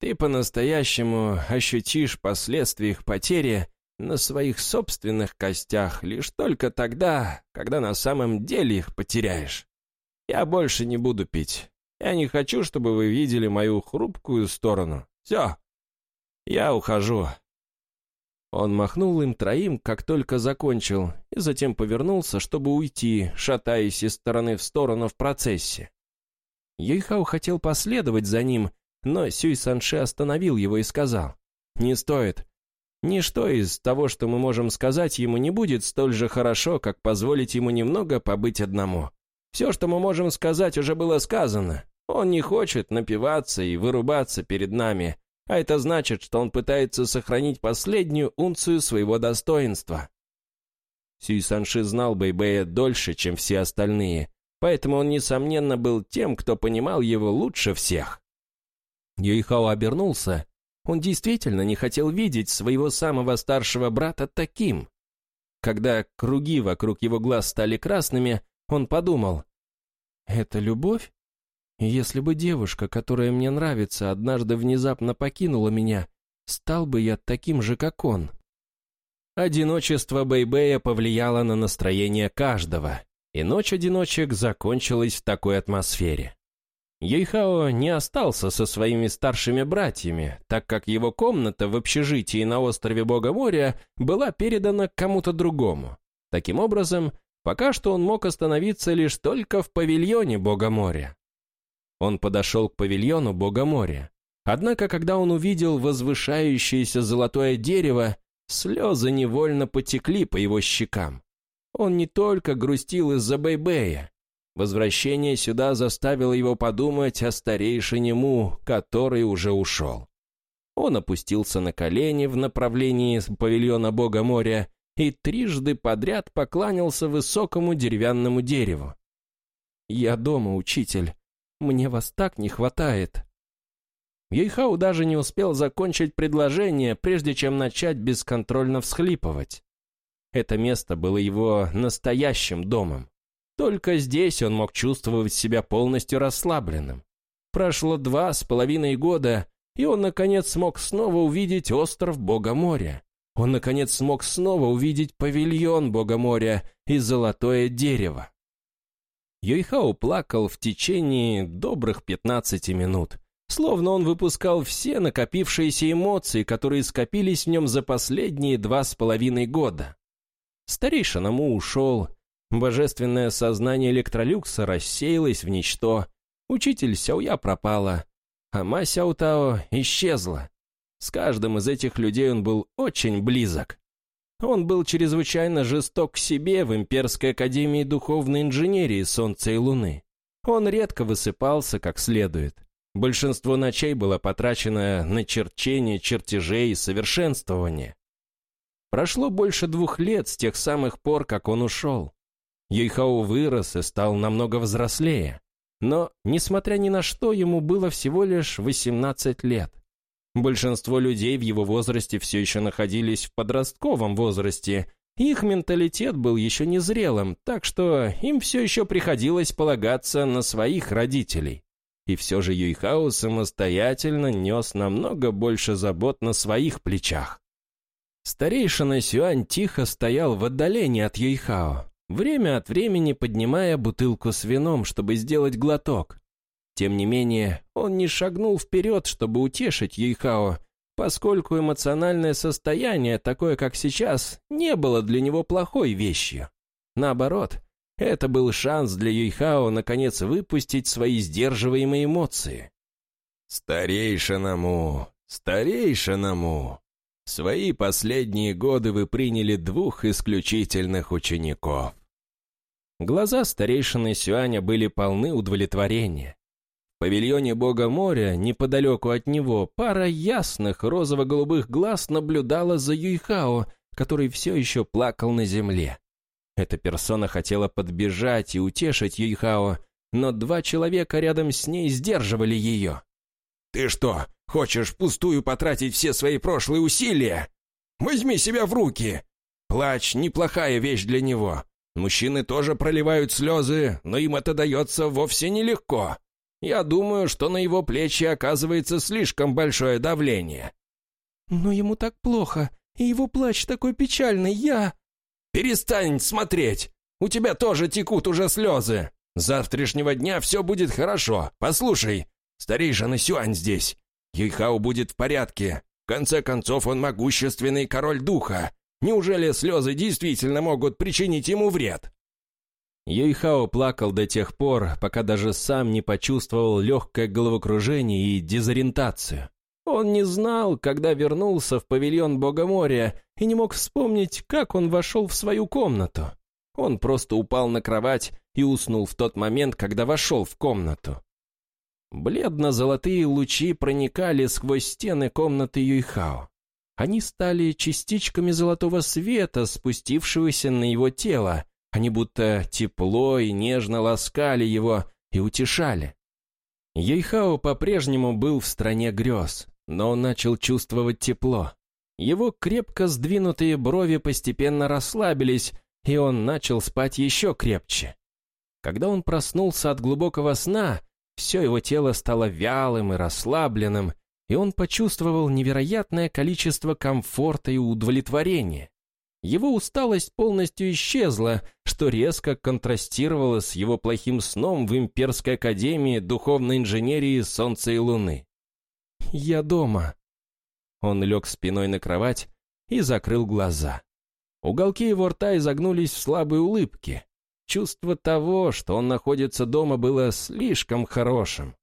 Ты по-настоящему ощутишь последствия их потери на своих собственных костях лишь только тогда, когда на самом деле их потеряешь. Я больше не буду пить. Я не хочу, чтобы вы видели мою хрупкую сторону. Все. Я ухожу». Он махнул им троим, как только закончил, и затем повернулся, чтобы уйти, шатаясь из стороны в сторону в процессе. Юйхау хотел последовать за ним, но Сюй Санши остановил его и сказал, «Не стоит. Ничто из того, что мы можем сказать ему, не будет столь же хорошо, как позволить ему немного побыть одному. Все, что мы можем сказать, уже было сказано. Он не хочет напиваться и вырубаться перед нами, а это значит, что он пытается сохранить последнюю унцию своего достоинства. Сюй Санши знал Бэйбэя дольше, чем все остальные, поэтому он, несомненно, был тем, кто понимал его лучше всех. Юйхао обернулся. Он действительно не хотел видеть своего самого старшего брата таким. Когда круги вокруг его глаз стали красными, он подумал, «Это любовь?» Если бы девушка, которая мне нравится, однажды внезапно покинула меня, стал бы я таким же, как он. Одиночество Бэйбэя повлияло на настроение каждого, и ночь одиночек закончилась в такой атмосфере. Ейхао не остался со своими старшими братьями, так как его комната в общежитии на острове Бога моря была передана кому-то другому. Таким образом, пока что он мог остановиться лишь только в павильоне Бога моря. Он подошел к павильону бога моря. Однако, когда он увидел возвышающееся золотое дерево, слезы невольно потекли по его щекам. Он не только грустил из-за Бэйбэя. Возвращение сюда заставило его подумать о старейшине Му, который уже ушел. Он опустился на колени в направлении павильона бога моря и трижды подряд покланялся высокому деревянному дереву. «Я дома, учитель. Мне вас так не хватает». Ейхау даже не успел закончить предложение, прежде чем начать бесконтрольно всхлипывать. Это место было его настоящим домом. Только здесь он мог чувствовать себя полностью расслабленным. Прошло два с половиной года, и он, наконец, смог снова увидеть остров Бога моря. Он, наконец, смог снова увидеть павильон Бога моря и золотое дерево. Юйхао плакал в течение добрых 15 минут, словно он выпускал все накопившиеся эмоции, которые скопились в нем за последние два с половиной года. Старейшина Му ушел, божественное сознание Электролюкса рассеялось в ничто, учитель Сяоя пропала, а Ма Сяутао исчезла. С каждым из этих людей он был очень близок. Он был чрезвычайно жесток к себе в Имперской Академии Духовной Инженерии Солнца и Луны. Он редко высыпался как следует. Большинство ночей было потрачено на черчение чертежей и совершенствование. Прошло больше двух лет с тех самых пор, как он ушел. Юйхао вырос и стал намного взрослее. Но, несмотря ни на что, ему было всего лишь 18 лет. Большинство людей в его возрасте все еще находились в подростковом возрасте, их менталитет был еще незрелым, так что им все еще приходилось полагаться на своих родителей. И все же Юйхао самостоятельно нес намного больше забот на своих плечах. Старейшина Сюань тихо стоял в отдалении от Юйхао, время от времени поднимая бутылку с вином, чтобы сделать глоток. Тем не менее, он не шагнул вперед, чтобы утешить Юйхао, поскольку эмоциональное состояние, такое как сейчас, не было для него плохой вещью. Наоборот, это был шанс для Юйхао наконец выпустить свои сдерживаемые эмоции. «Старейшиному, старейшиному, свои последние годы вы приняли двух исключительных учеников». Глаза старейшины Сюаня были полны удовлетворения. Павильоне бога моря, неподалеку от него, пара ясных розово-голубых глаз наблюдала за Юйхао, который все еще плакал на земле. Эта персона хотела подбежать и утешить Юйхао, но два человека рядом с ней сдерживали ее. «Ты что, хочешь впустую потратить все свои прошлые усилия? Возьми себя в руки! Плач — неплохая вещь для него. Мужчины тоже проливают слезы, но им это дается вовсе нелегко. Я думаю, что на его плечи оказывается слишком большое давление». «Но ему так плохо, и его плач такой печальный, я...» «Перестань смотреть! У тебя тоже текут уже слезы! С завтрашнего дня все будет хорошо. Послушай, старейшина Сюань здесь. Юйхао будет в порядке. В конце концов, он могущественный король духа. Неужели слезы действительно могут причинить ему вред?» Юйхао плакал до тех пор, пока даже сам не почувствовал легкое головокружение и дезориентацию. Он не знал, когда вернулся в павильон Бога моря, и не мог вспомнить, как он вошел в свою комнату. Он просто упал на кровать и уснул в тот момент, когда вошел в комнату. Бледно-золотые лучи проникали сквозь стены комнаты Юйхао. Они стали частичками золотого света, спустившегося на его тело. Они будто тепло и нежно ласкали его и утешали. Юйхао по-прежнему был в стране грез, но он начал чувствовать тепло. Его крепко сдвинутые брови постепенно расслабились, и он начал спать еще крепче. Когда он проснулся от глубокого сна, все его тело стало вялым и расслабленным, и он почувствовал невероятное количество комфорта и удовлетворения. Его усталость полностью исчезла, что резко контрастировало с его плохим сном в Имперской Академии Духовной Инженерии Солнца и Луны. «Я дома». Он лег спиной на кровать и закрыл глаза. Уголки его рта изогнулись в слабые улыбки. Чувство того, что он находится дома, было слишком хорошим.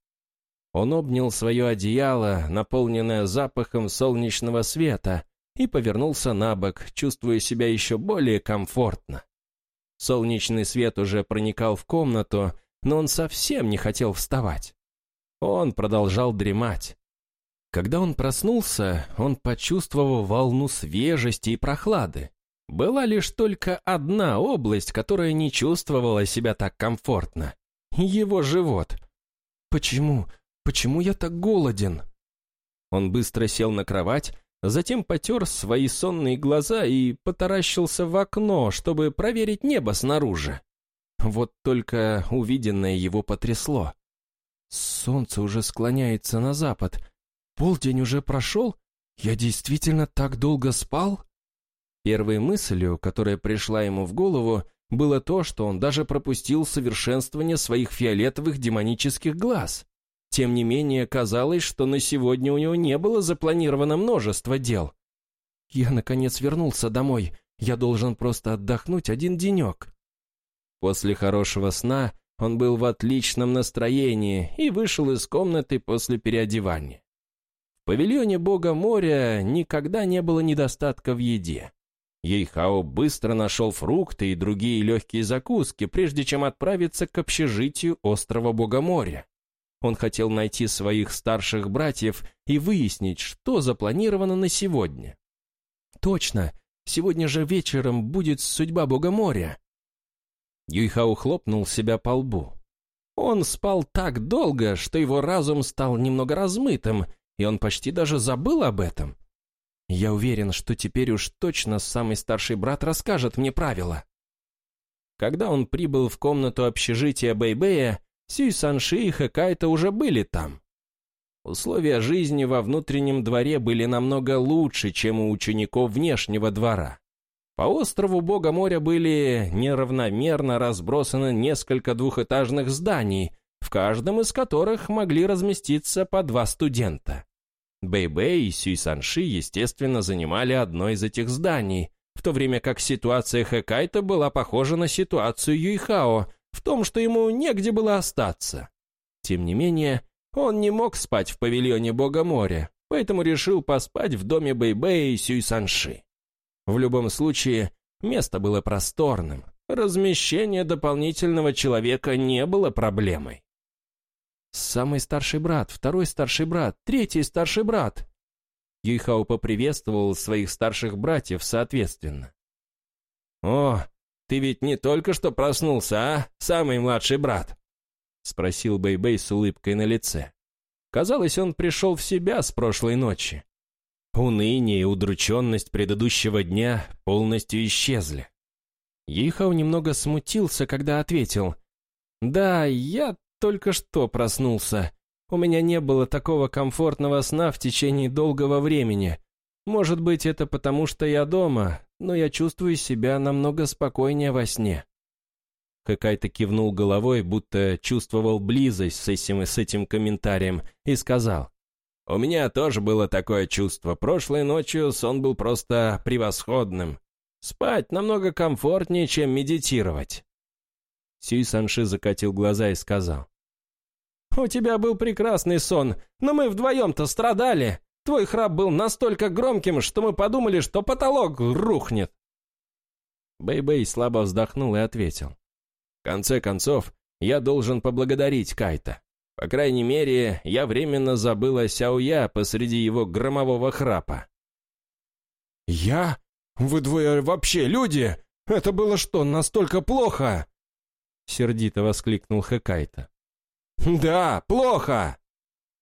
Он обнял свое одеяло, наполненное запахом солнечного света, и повернулся на бок, чувствуя себя еще более комфортно. Солнечный свет уже проникал в комнату, но он совсем не хотел вставать. Он продолжал дремать. Когда он проснулся, он почувствовал волну свежести и прохлады. Была лишь только одна область, которая не чувствовала себя так комфортно. Его живот. «Почему? Почему я так голоден?» Он быстро сел на кровать, затем потер свои сонные глаза и потаращился в окно, чтобы проверить небо снаружи. Вот только увиденное его потрясло. Солнце уже склоняется на запад. Полдень уже прошел? Я действительно так долго спал? Первой мыслью, которая пришла ему в голову, было то, что он даже пропустил совершенствование своих фиолетовых демонических глаз. Тем не менее, казалось, что на сегодня у него не было запланировано множество дел. «Я, наконец, вернулся домой. Я должен просто отдохнуть один денек». После хорошего сна он был в отличном настроении и вышел из комнаты после переодевания. В павильоне бога моря никогда не было недостатка в еде. Ейхао быстро нашел фрукты и другие легкие закуски, прежде чем отправиться к общежитию острова бога моря. Он хотел найти своих старших братьев и выяснить, что запланировано на сегодня. «Точно, сегодня же вечером будет судьба бога моря», Юйхао хлопнул себя по лбу. Он спал так долго, что его разум стал немного размытым, и он почти даже забыл об этом. Я уверен, что теперь уж точно самый старший брат расскажет мне правила. Когда он прибыл в комнату общежития Бэйбэя, Сюй Санши и Хэкайта уже были там. Условия жизни во внутреннем дворе были намного лучше, чем у учеников внешнего двора. По острову Бога моря были неравномерно разбросаны несколько двухэтажных зданий, в каждом из которых могли разместиться по два студента. Бэй-Бэй и Сюй-Санши, естественно, занимали одно из этих зданий, в то время как ситуация Хэкайта была похожа на ситуацию Юйхао, в том, что ему негде было остаться. Тем не менее, он не мог спать в павильоне Бога моря, поэтому решил поспать в доме Бэй-Бэя и Сюй-Санши. В любом случае, место было просторным. Размещение дополнительного человека не было проблемой. «Самый старший брат, второй старший брат, третий старший брат!» Юйхао поприветствовал своих старших братьев соответственно. «О, ты ведь не только что проснулся, а, самый младший брат?» Спросил Бэйбэй с улыбкой на лице. Казалось, он пришел в себя с прошлой ночи. Уныние и удрученность предыдущего дня полностью исчезли. Ейхау немного смутился, когда ответил. «Да, я только что проснулся. У меня не было такого комфортного сна в течение долгого времени. Может быть, это потому, что я дома, но я чувствую себя намного спокойнее во сне». Хакайто кивнул головой, будто чувствовал близость с этим, с этим комментарием, и сказал. У меня тоже было такое чувство. Прошлой ночью сон был просто превосходным. Спать намного комфортнее, чем медитировать. Сюй Санши закатил глаза и сказал. «У тебя был прекрасный сон, но мы вдвоем-то страдали. Твой храп был настолько громким, что мы подумали, что потолок рухнет». Бэй-Бэй слабо вздохнул и ответил. «В конце концов, я должен поблагодарить Кайта. По крайней мере, я временно забыл о Сяоя посреди его громового храпа. «Я? Вы двое вообще люди? Это было что, настолько плохо?» Сердито воскликнул Хэкайта. «Да, плохо!»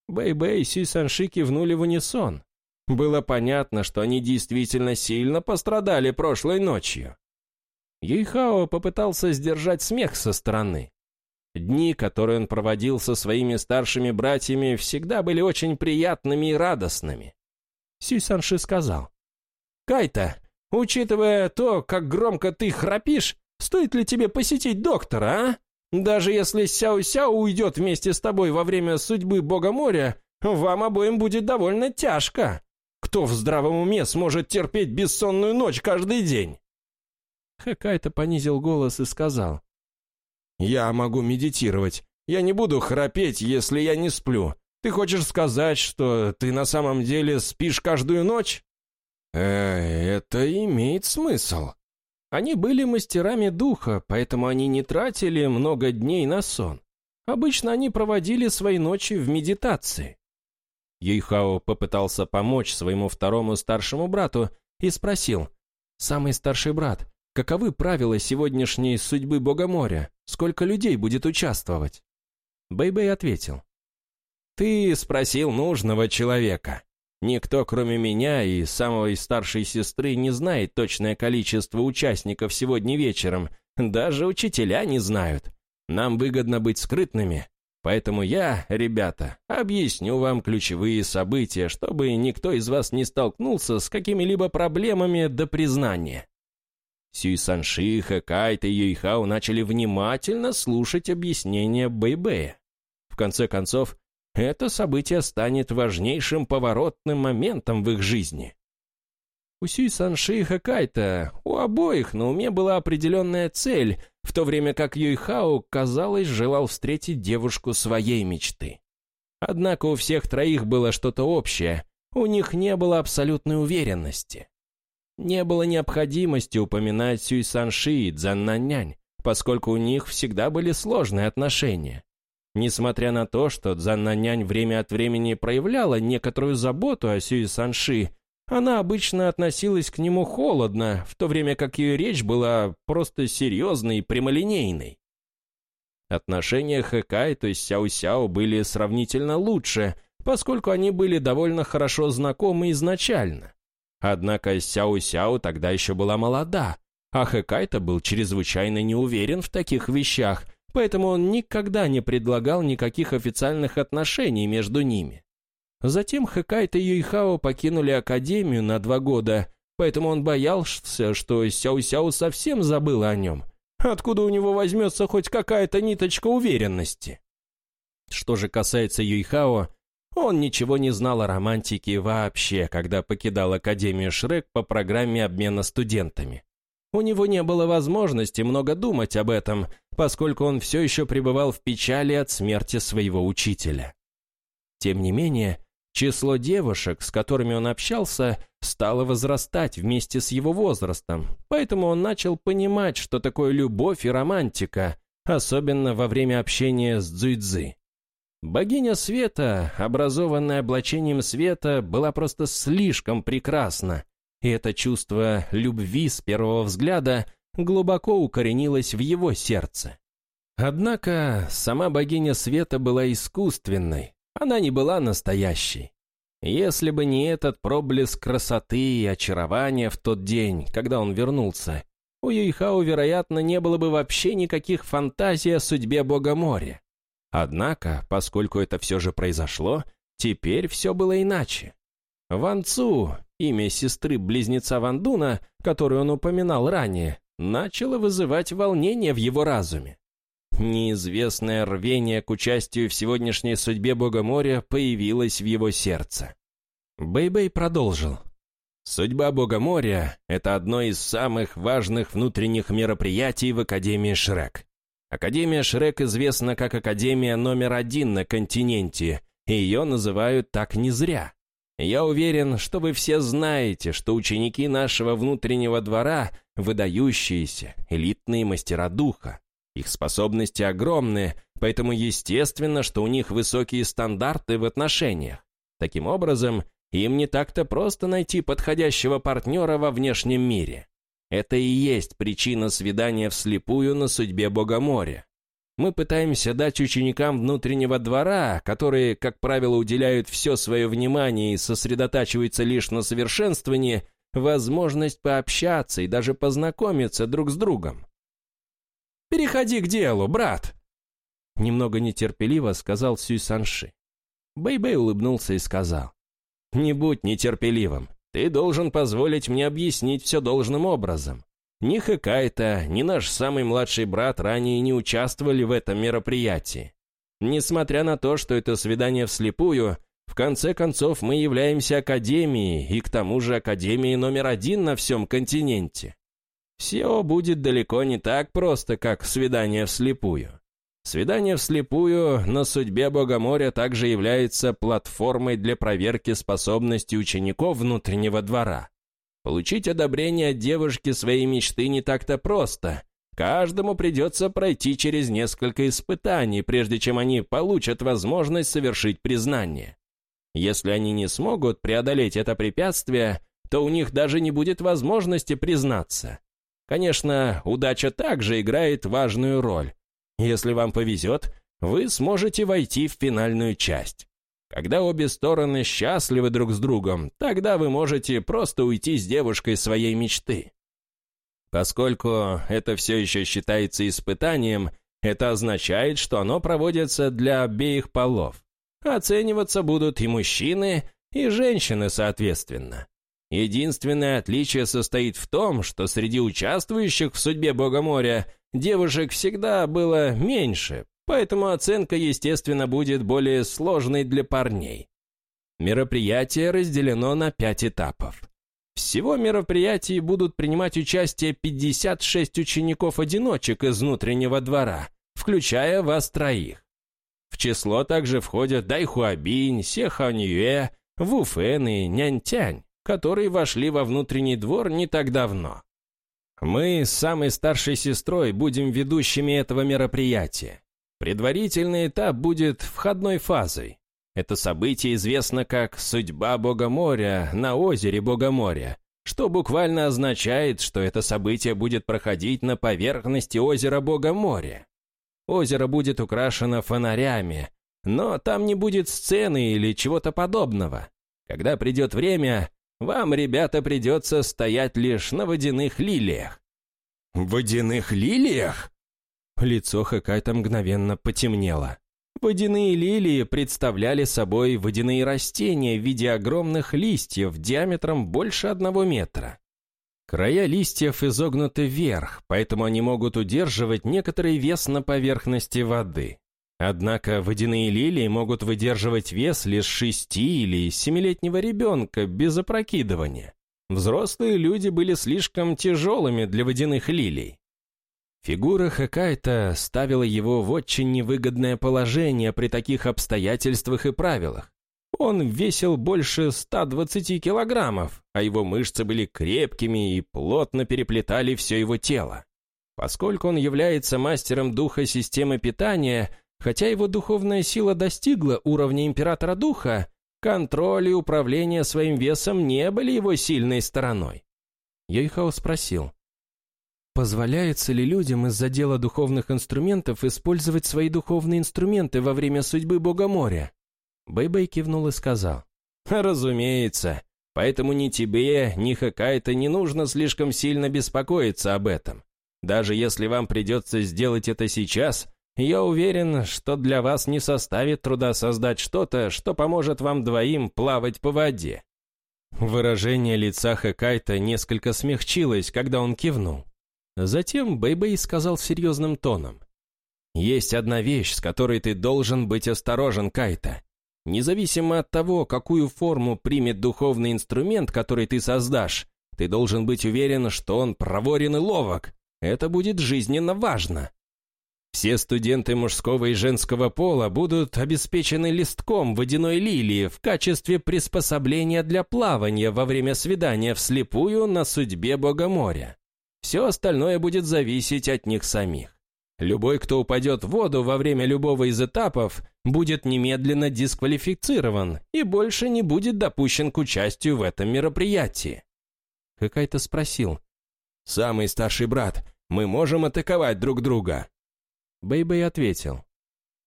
Бэй-Бэй и Сюй Санши кивнули в унисон. Было понятно, что они действительно сильно пострадали прошлой ночью. Юйхао попытался сдержать смех со стороны. Дни, которые он проводил со своими старшими братьями, всегда были очень приятными и радостными. Сюй Санши сказал, «Кайта, учитывая то, как громко ты храпишь, стоит ли тебе посетить доктора, а? Даже если Сяо-Сяо уйдет вместе с тобой во время судьбы Бога моря, вам обоим будет довольно тяжко. Кто в здравом уме сможет терпеть бессонную ночь каждый день?» Хакайта понизил голос и сказал, «Я могу медитировать. Я не буду храпеть, если я не сплю. Ты хочешь сказать, что ты на самом деле спишь каждую ночь?» «Э, это имеет смысл», — Они были мастерами духа, поэтому они не тратили много дней на сон. Обычно они проводили свои ночи в медитации. Юйхао попытался помочь своему второму старшему брату и спросил, «Самый старший брат, каковы правила сегодняшней судьбы Бога моря? Сколько людей будет участвовать?» Бэйбэй -бэй ответил, «Ты спросил нужного человека. Никто, кроме меня и самой старшей сестры, не знает точное количество участников сегодня вечером. Даже учителя не знают. Нам выгодно быть скрытными. Поэтому я, ребята, объясню вам ключевые события, чтобы никто из вас не столкнулся с какими-либо проблемами до признания. Сюй Санши, Хэкайт и Юйхао начали внимательно слушать объяснения Бэйбэя. В конце концов, это событие станет важнейшим поворотным моментом в их жизни. У Сюй Санши и Хакайта у обоих на уме была определенная цель, в то время как Юйхао, казалось, желал встретить девушку своей мечты. Однако у всех троих было что-то общее, у них не было абсолютной уверенности. Не было необходимости упоминать Сюй Санши и Цзаннанянь, поскольку у них всегда были сложные отношения. Несмотря на то, что Цзаннанянь время от времени проявляла некоторую заботу о Сюи Санши, она обычно относилась к нему холодно, в то время как ее речь была просто серьезной и прямолинейной. Отношения Хэкайто с Сяо-Сяо были сравнительно лучше, поскольку они были довольно хорошо знакомы изначально. Однако Сяо-Сяо тогда еще была молода, а Хэкайто был чрезвычайно неуверен в таких вещах, поэтому он никогда не предлагал никаких официальных отношений между ними. Затем Хэкайт и Юйхао покинули Академию на два года, поэтому он боялся, что Сяо-Сяо совсем забыл о нем. Откуда у него возьмется хоть какая-то ниточка уверенности? Что же касается Юйхао, он ничего не знал о романтике вообще, когда покидал Академию Шрек по программе обмена студентами. У него не было возможности много думать об этом, поскольку он все еще пребывал в печали от смерти своего учителя. Тем не менее, число девушек, с которыми он общался, стало возрастать вместе с его возрастом, поэтому он начал понимать, что такое любовь и романтика, особенно во время общения с Цзуйцзы. Богиня света, образованная облачением света, была просто слишком прекрасна, и это чувство любви с первого взгляда глубоко укоренилось в его сердце. Однако сама богиня света была искусственной, она не была настоящей. Если бы не этот проблеск красоты и очарования в тот день, когда он вернулся, у Юйхао, вероятно, не было бы вообще никаких фантазий о судьбе бога моря. Однако, поскольку это все же произошло, теперь все было иначе. Ван Цу, имя сестры-близнеца Вандуна, которую он упоминал ранее, начало вызывать волнение в его разуме. Неизвестное рвение к участию в сегодняшней судьбе Бога моря появилось в его сердце. Бэйбэй -бэй продолжил. Судьба Бога моря – это одно из самых важных внутренних мероприятий в Академии Шрек. Академия Шрек известна как Академия номер один на континенте, и ее называют так не зря. Я уверен, что вы все знаете, что ученики нашего внутреннего двора – выдающиеся, элитные мастера духа. Их способности огромны, поэтому естественно, что у них высокие стандарты в отношениях. Таким образом, им не так-то просто найти подходящего партнера во внешнем мире. Это и есть причина свидания вслепую на судьбе Бога моря. Мы пытаемся дать ученикам внутреннего двора, которые, как правило, уделяют все свое внимание и сосредотачиваются лишь на совершенствовании, возможность пообщаться и даже познакомиться друг с другом. «Переходи к делу, брат!» Немного нетерпеливо сказал Сюй Санши. Бэй-Бэй улыбнулся и сказал. «Не будь нетерпеливым. Ты должен позволить мне объяснить все должным образом. Ни Хэкайта, ни наш самый младший брат ранее не участвовали в этом мероприятии. Несмотря на то, что это свидание вслепую, в конце концов мы являемся академией, и к тому же академией номер один на всем континенте. Все будет далеко не так просто, как свидание вслепую. Свидание вслепую на судьбе Богоморя также является платформой для проверки способностей учеников внутреннего двора. Получить одобрение от девушки своей мечты не так-то просто. Каждому придется пройти через несколько испытаний, прежде чем они получат возможность совершить признание. Если они не смогут преодолеть это препятствие, то у них даже не будет возможности признаться. Конечно, удача также играет важную роль. Если вам повезет, вы сможете войти в финальную часть. Когда обе стороны счастливы друг с другом, тогда вы можете просто уйти с девушкой своей мечты. Поскольку это все еще считается испытанием, это означает, что оно проводится для обеих полов. Оцениваться будут и мужчины, и женщины соответственно. Единственное отличие состоит в том, что среди участвующих в судьбе Бога моря девушек всегда было меньше, поэтому оценка, естественно, будет более сложной для парней. Мероприятие разделено на пять этапов. Всего мероприятии будут принимать участие 56 учеников-одиночек из внутреннего двора, включая вас троих. В число также входят Дайхуабинь, Сеханьюэ, Вуфен и Нянтянь, которые вошли во внутренний двор не так давно. Мы с самой старшей сестрой будем ведущими этого мероприятия. Предварительный этап будет входной фазой. Это событие известно как «Судьба Бога моря» на озере Бога моря, что буквально означает, что это событие будет проходить на поверхности озера Бога моря. Озеро будет украшено фонарями, но там не будет сцены или чего-то подобного. Когда придет время, вам, ребята, придется стоять лишь на водяных лилиях». «Водяных лилиях?» Лицо Хакайта мгновенно потемнело. Водяные лилии представляли собой водяные растения в виде огромных листьев диаметром больше одного метра. Края листьев изогнуты вверх, поэтому они могут удерживать некоторый вес на поверхности воды. Однако водяные лилии могут выдерживать вес лишь шести или семилетнего ребенка без опрокидывания. Взрослые люди были слишком тяжелыми для водяных лилий. Фигура Хакайта ставила его в очень невыгодное положение при таких обстоятельствах и правилах. Он весил больше 120 килограммов, а его мышцы были крепкими и плотно переплетали все его тело. Поскольку он является мастером духа системы питания, хотя его духовная сила достигла уровня императора духа, контроль и управление своим весом не были его сильной стороной. Йойхао спросил, Позволяется ли людям из-за дела духовных инструментов использовать свои духовные инструменты во время судьбы Бога моря? Бэйбэй кивнул и сказал. Разумеется. Поэтому ни тебе, ни Хакайта не нужно слишком сильно беспокоиться об этом. Даже если вам придется сделать это сейчас, я уверен, что для вас не составит труда создать что-то, что поможет вам двоим плавать по воде. Выражение лица Хакайта несколько смягчилось, когда он кивнул. Затем Бэйбэй сказал серьезным тоном. «Есть одна вещь, с которой ты должен быть осторожен, Кайта. Независимо от того, какую форму примет духовный инструмент, который ты создашь, ты должен быть уверен, что он проворен и ловок. Это будет жизненно важно. Все студенты мужского и женского пола будут обеспечены листком водяной лилии в качестве приспособления для плавания во время свидания вслепую на судьбе Бога моря. Все остальное будет зависеть от них самих. Любой, кто упадет в воду во время любого из этапов, будет немедленно дисквалифицирован и больше не будет допущен к участию в этом мероприятии. Какай-то спросил. «Самый старший брат, мы можем атаковать друг друга?» Бэйбэй ответил.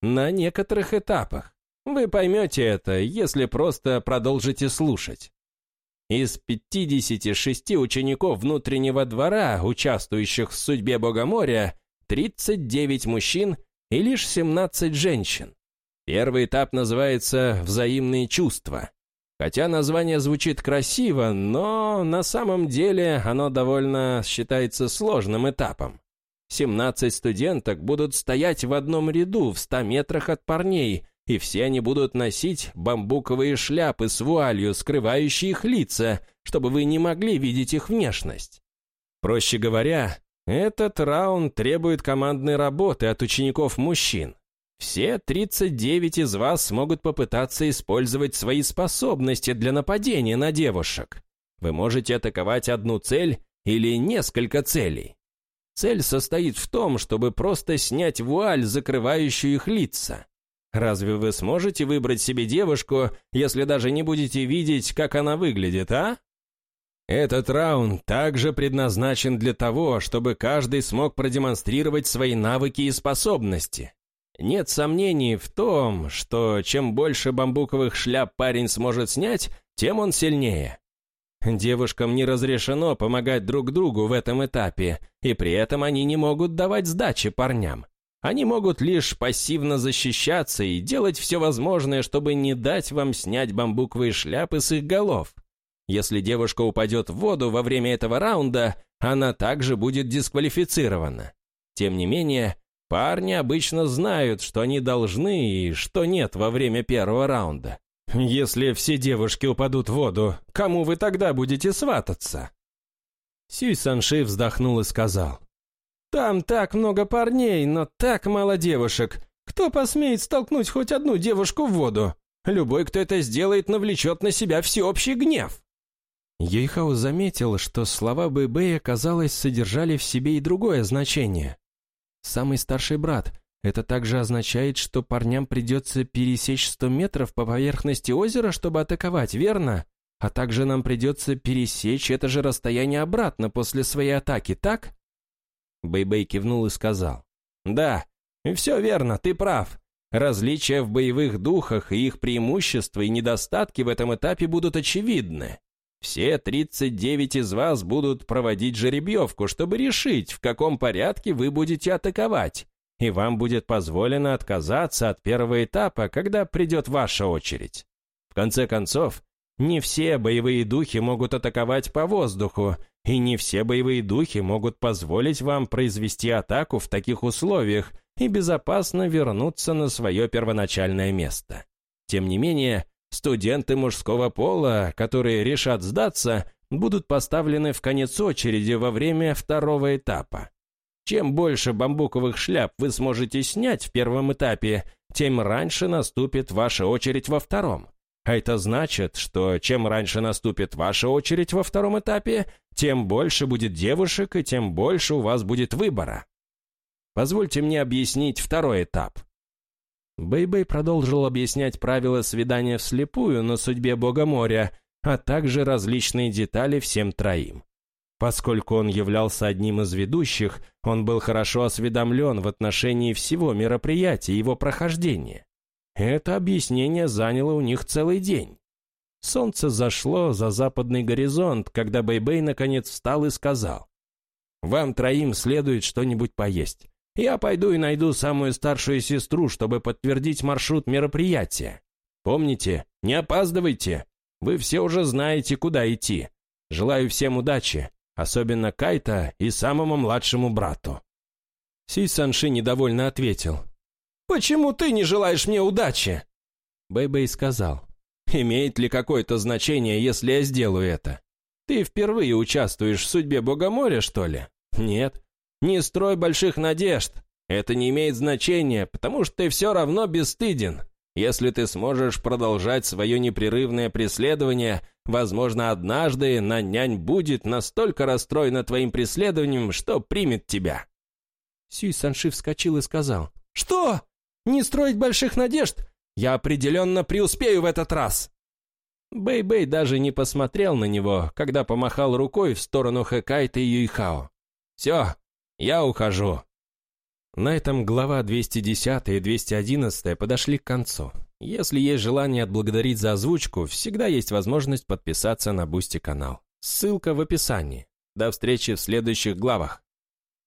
«На некоторых этапах. Вы поймете это, если просто продолжите слушать. Из 56 учеников внутреннего двора, участвующих в судьбе Богоморя, 39 мужчин и лишь 17 женщин. Первый этап называется «Взаимные чувства». Хотя название звучит красиво, но на самом деле оно довольно считается сложным этапом. 17 студенток будут стоять в одном ряду в 100 метрах от парней, и все они будут носить бамбуковые шляпы с вуалью, скрывающие их лица, чтобы вы не могли видеть их внешность. Проще говоря, этот раунд требует командной работы от учеников мужчин. Все 39 из вас смогут попытаться использовать свои способности для нападения на девушек. Вы можете атаковать одну цель или несколько целей. Цель состоит в том, чтобы просто снять вуаль, закрывающую их лица. Разве вы сможете выбрать себе девушку, если даже не будете видеть, как она выглядит, а? Этот раунд также предназначен для того, чтобы каждый смог продемонстрировать свои навыки и способности. Нет сомнений в том, что чем больше бамбуковых шляп парень сможет снять, тем он сильнее. Девушкам не разрешено помогать друг другу в этом этапе, и при этом они не могут давать сдачи парням. Они могут лишь пассивно защищаться и делать все возможное, чтобы не дать вам снять бамбуковые шляпы с их голов. Если девушка упадет в воду во время этого раунда, она также будет дисквалифицирована. Тем не менее, парни обычно знают, что они должны и что нет во время первого раунда. Если все девушки упадут в воду, кому вы тогда будете свататься? Сюй Санши вздохнул и сказал. «Там так много парней, но так мало девушек. Кто посмеет столкнуть хоть одну девушку в воду? Любой, кто это сделает, навлечет на себя всеобщий гнев». Ейхау заметил, что слова Бэйбэя, казалось, содержали в себе и другое значение. «Самый старший брат. Это также означает, что парням придется пересечь сто метров по поверхности озера, чтобы атаковать, верно? А также нам придется пересечь это же расстояние обратно после своей атаки, так?» Бэйбэй кивнул и сказал. «Да, все верно, ты прав. Различия в боевых духах и их преимущества и недостатки в этом этапе будут очевидны. Все 39 из вас будут проводить жеребьевку, чтобы решить, в каком порядке вы будете атаковать, и вам будет позволено отказаться от первого этапа, когда придет ваша очередь. В конце концов, не все боевые духи могут атаковать по воздуху, и не все боевые духи могут позволить вам произвести атаку в таких условиях и безопасно вернуться на свое первоначальное место. Тем не менее, Студенты мужского пола, которые решат сдаться, будут поставлены в конец очереди во время второго этапа. Чем больше бамбуковых шляп вы сможете снять в первом этапе, тем раньше наступит ваша очередь во втором. А это значит, что чем раньше наступит ваша очередь во втором этапе, тем больше будет девушек и тем больше у вас будет выбора. Позвольте мне объяснить второй этап. Бэйбэй -бэй продолжил объяснять правила свидания вслепую на судьбе Бога моря, а также различные детали всем троим. Поскольку он являлся одним из ведущих, он был хорошо осведомлен в отношении всего мероприятия и его прохождения. Это объяснение заняло у них целый день. Солнце зашло за западный горизонт, когда Бэйбэй -бэй наконец встал и сказал, «Вам троим следует что-нибудь поесть. Я пойду и найду самую старшую сестру, чтобы подтвердить маршрут мероприятия. Помните, не опаздывайте. Вы все уже знаете, куда идти. Желаю всем удачи, особенно Кайта и самому младшему брату». Си Санши недовольно ответил. «Почему ты не желаешь мне удачи?» Бэйбэй сказал. «Имеет ли какое-то значение, если я сделаю это? Ты впервые участвуешь в судьбе Бога моря, что ли? Нет. Не строй больших надежд. Это не имеет значения, потому что ты все равно бесстыден. Если ты сможешь продолжать свое непрерывное преследование, возможно, однажды Нанянь будет настолько расстроена твоим преследованием, что примет тебя». Сюй Санши вскочил и сказал, «Что? Не строить больших надежд? Я определенно преуспею в этот раз!» Бэй-Бэй даже не посмотрел на него, когда помахал рукой в сторону Хэкайта и Юйхао. «Все, я ухожу». На этом глава 210 и 211 подошли к концу. Если есть желание отблагодарить за озвучку, всегда есть возможность подписаться на Boosty канал. Ссылка в описании. До встречи в следующих главах.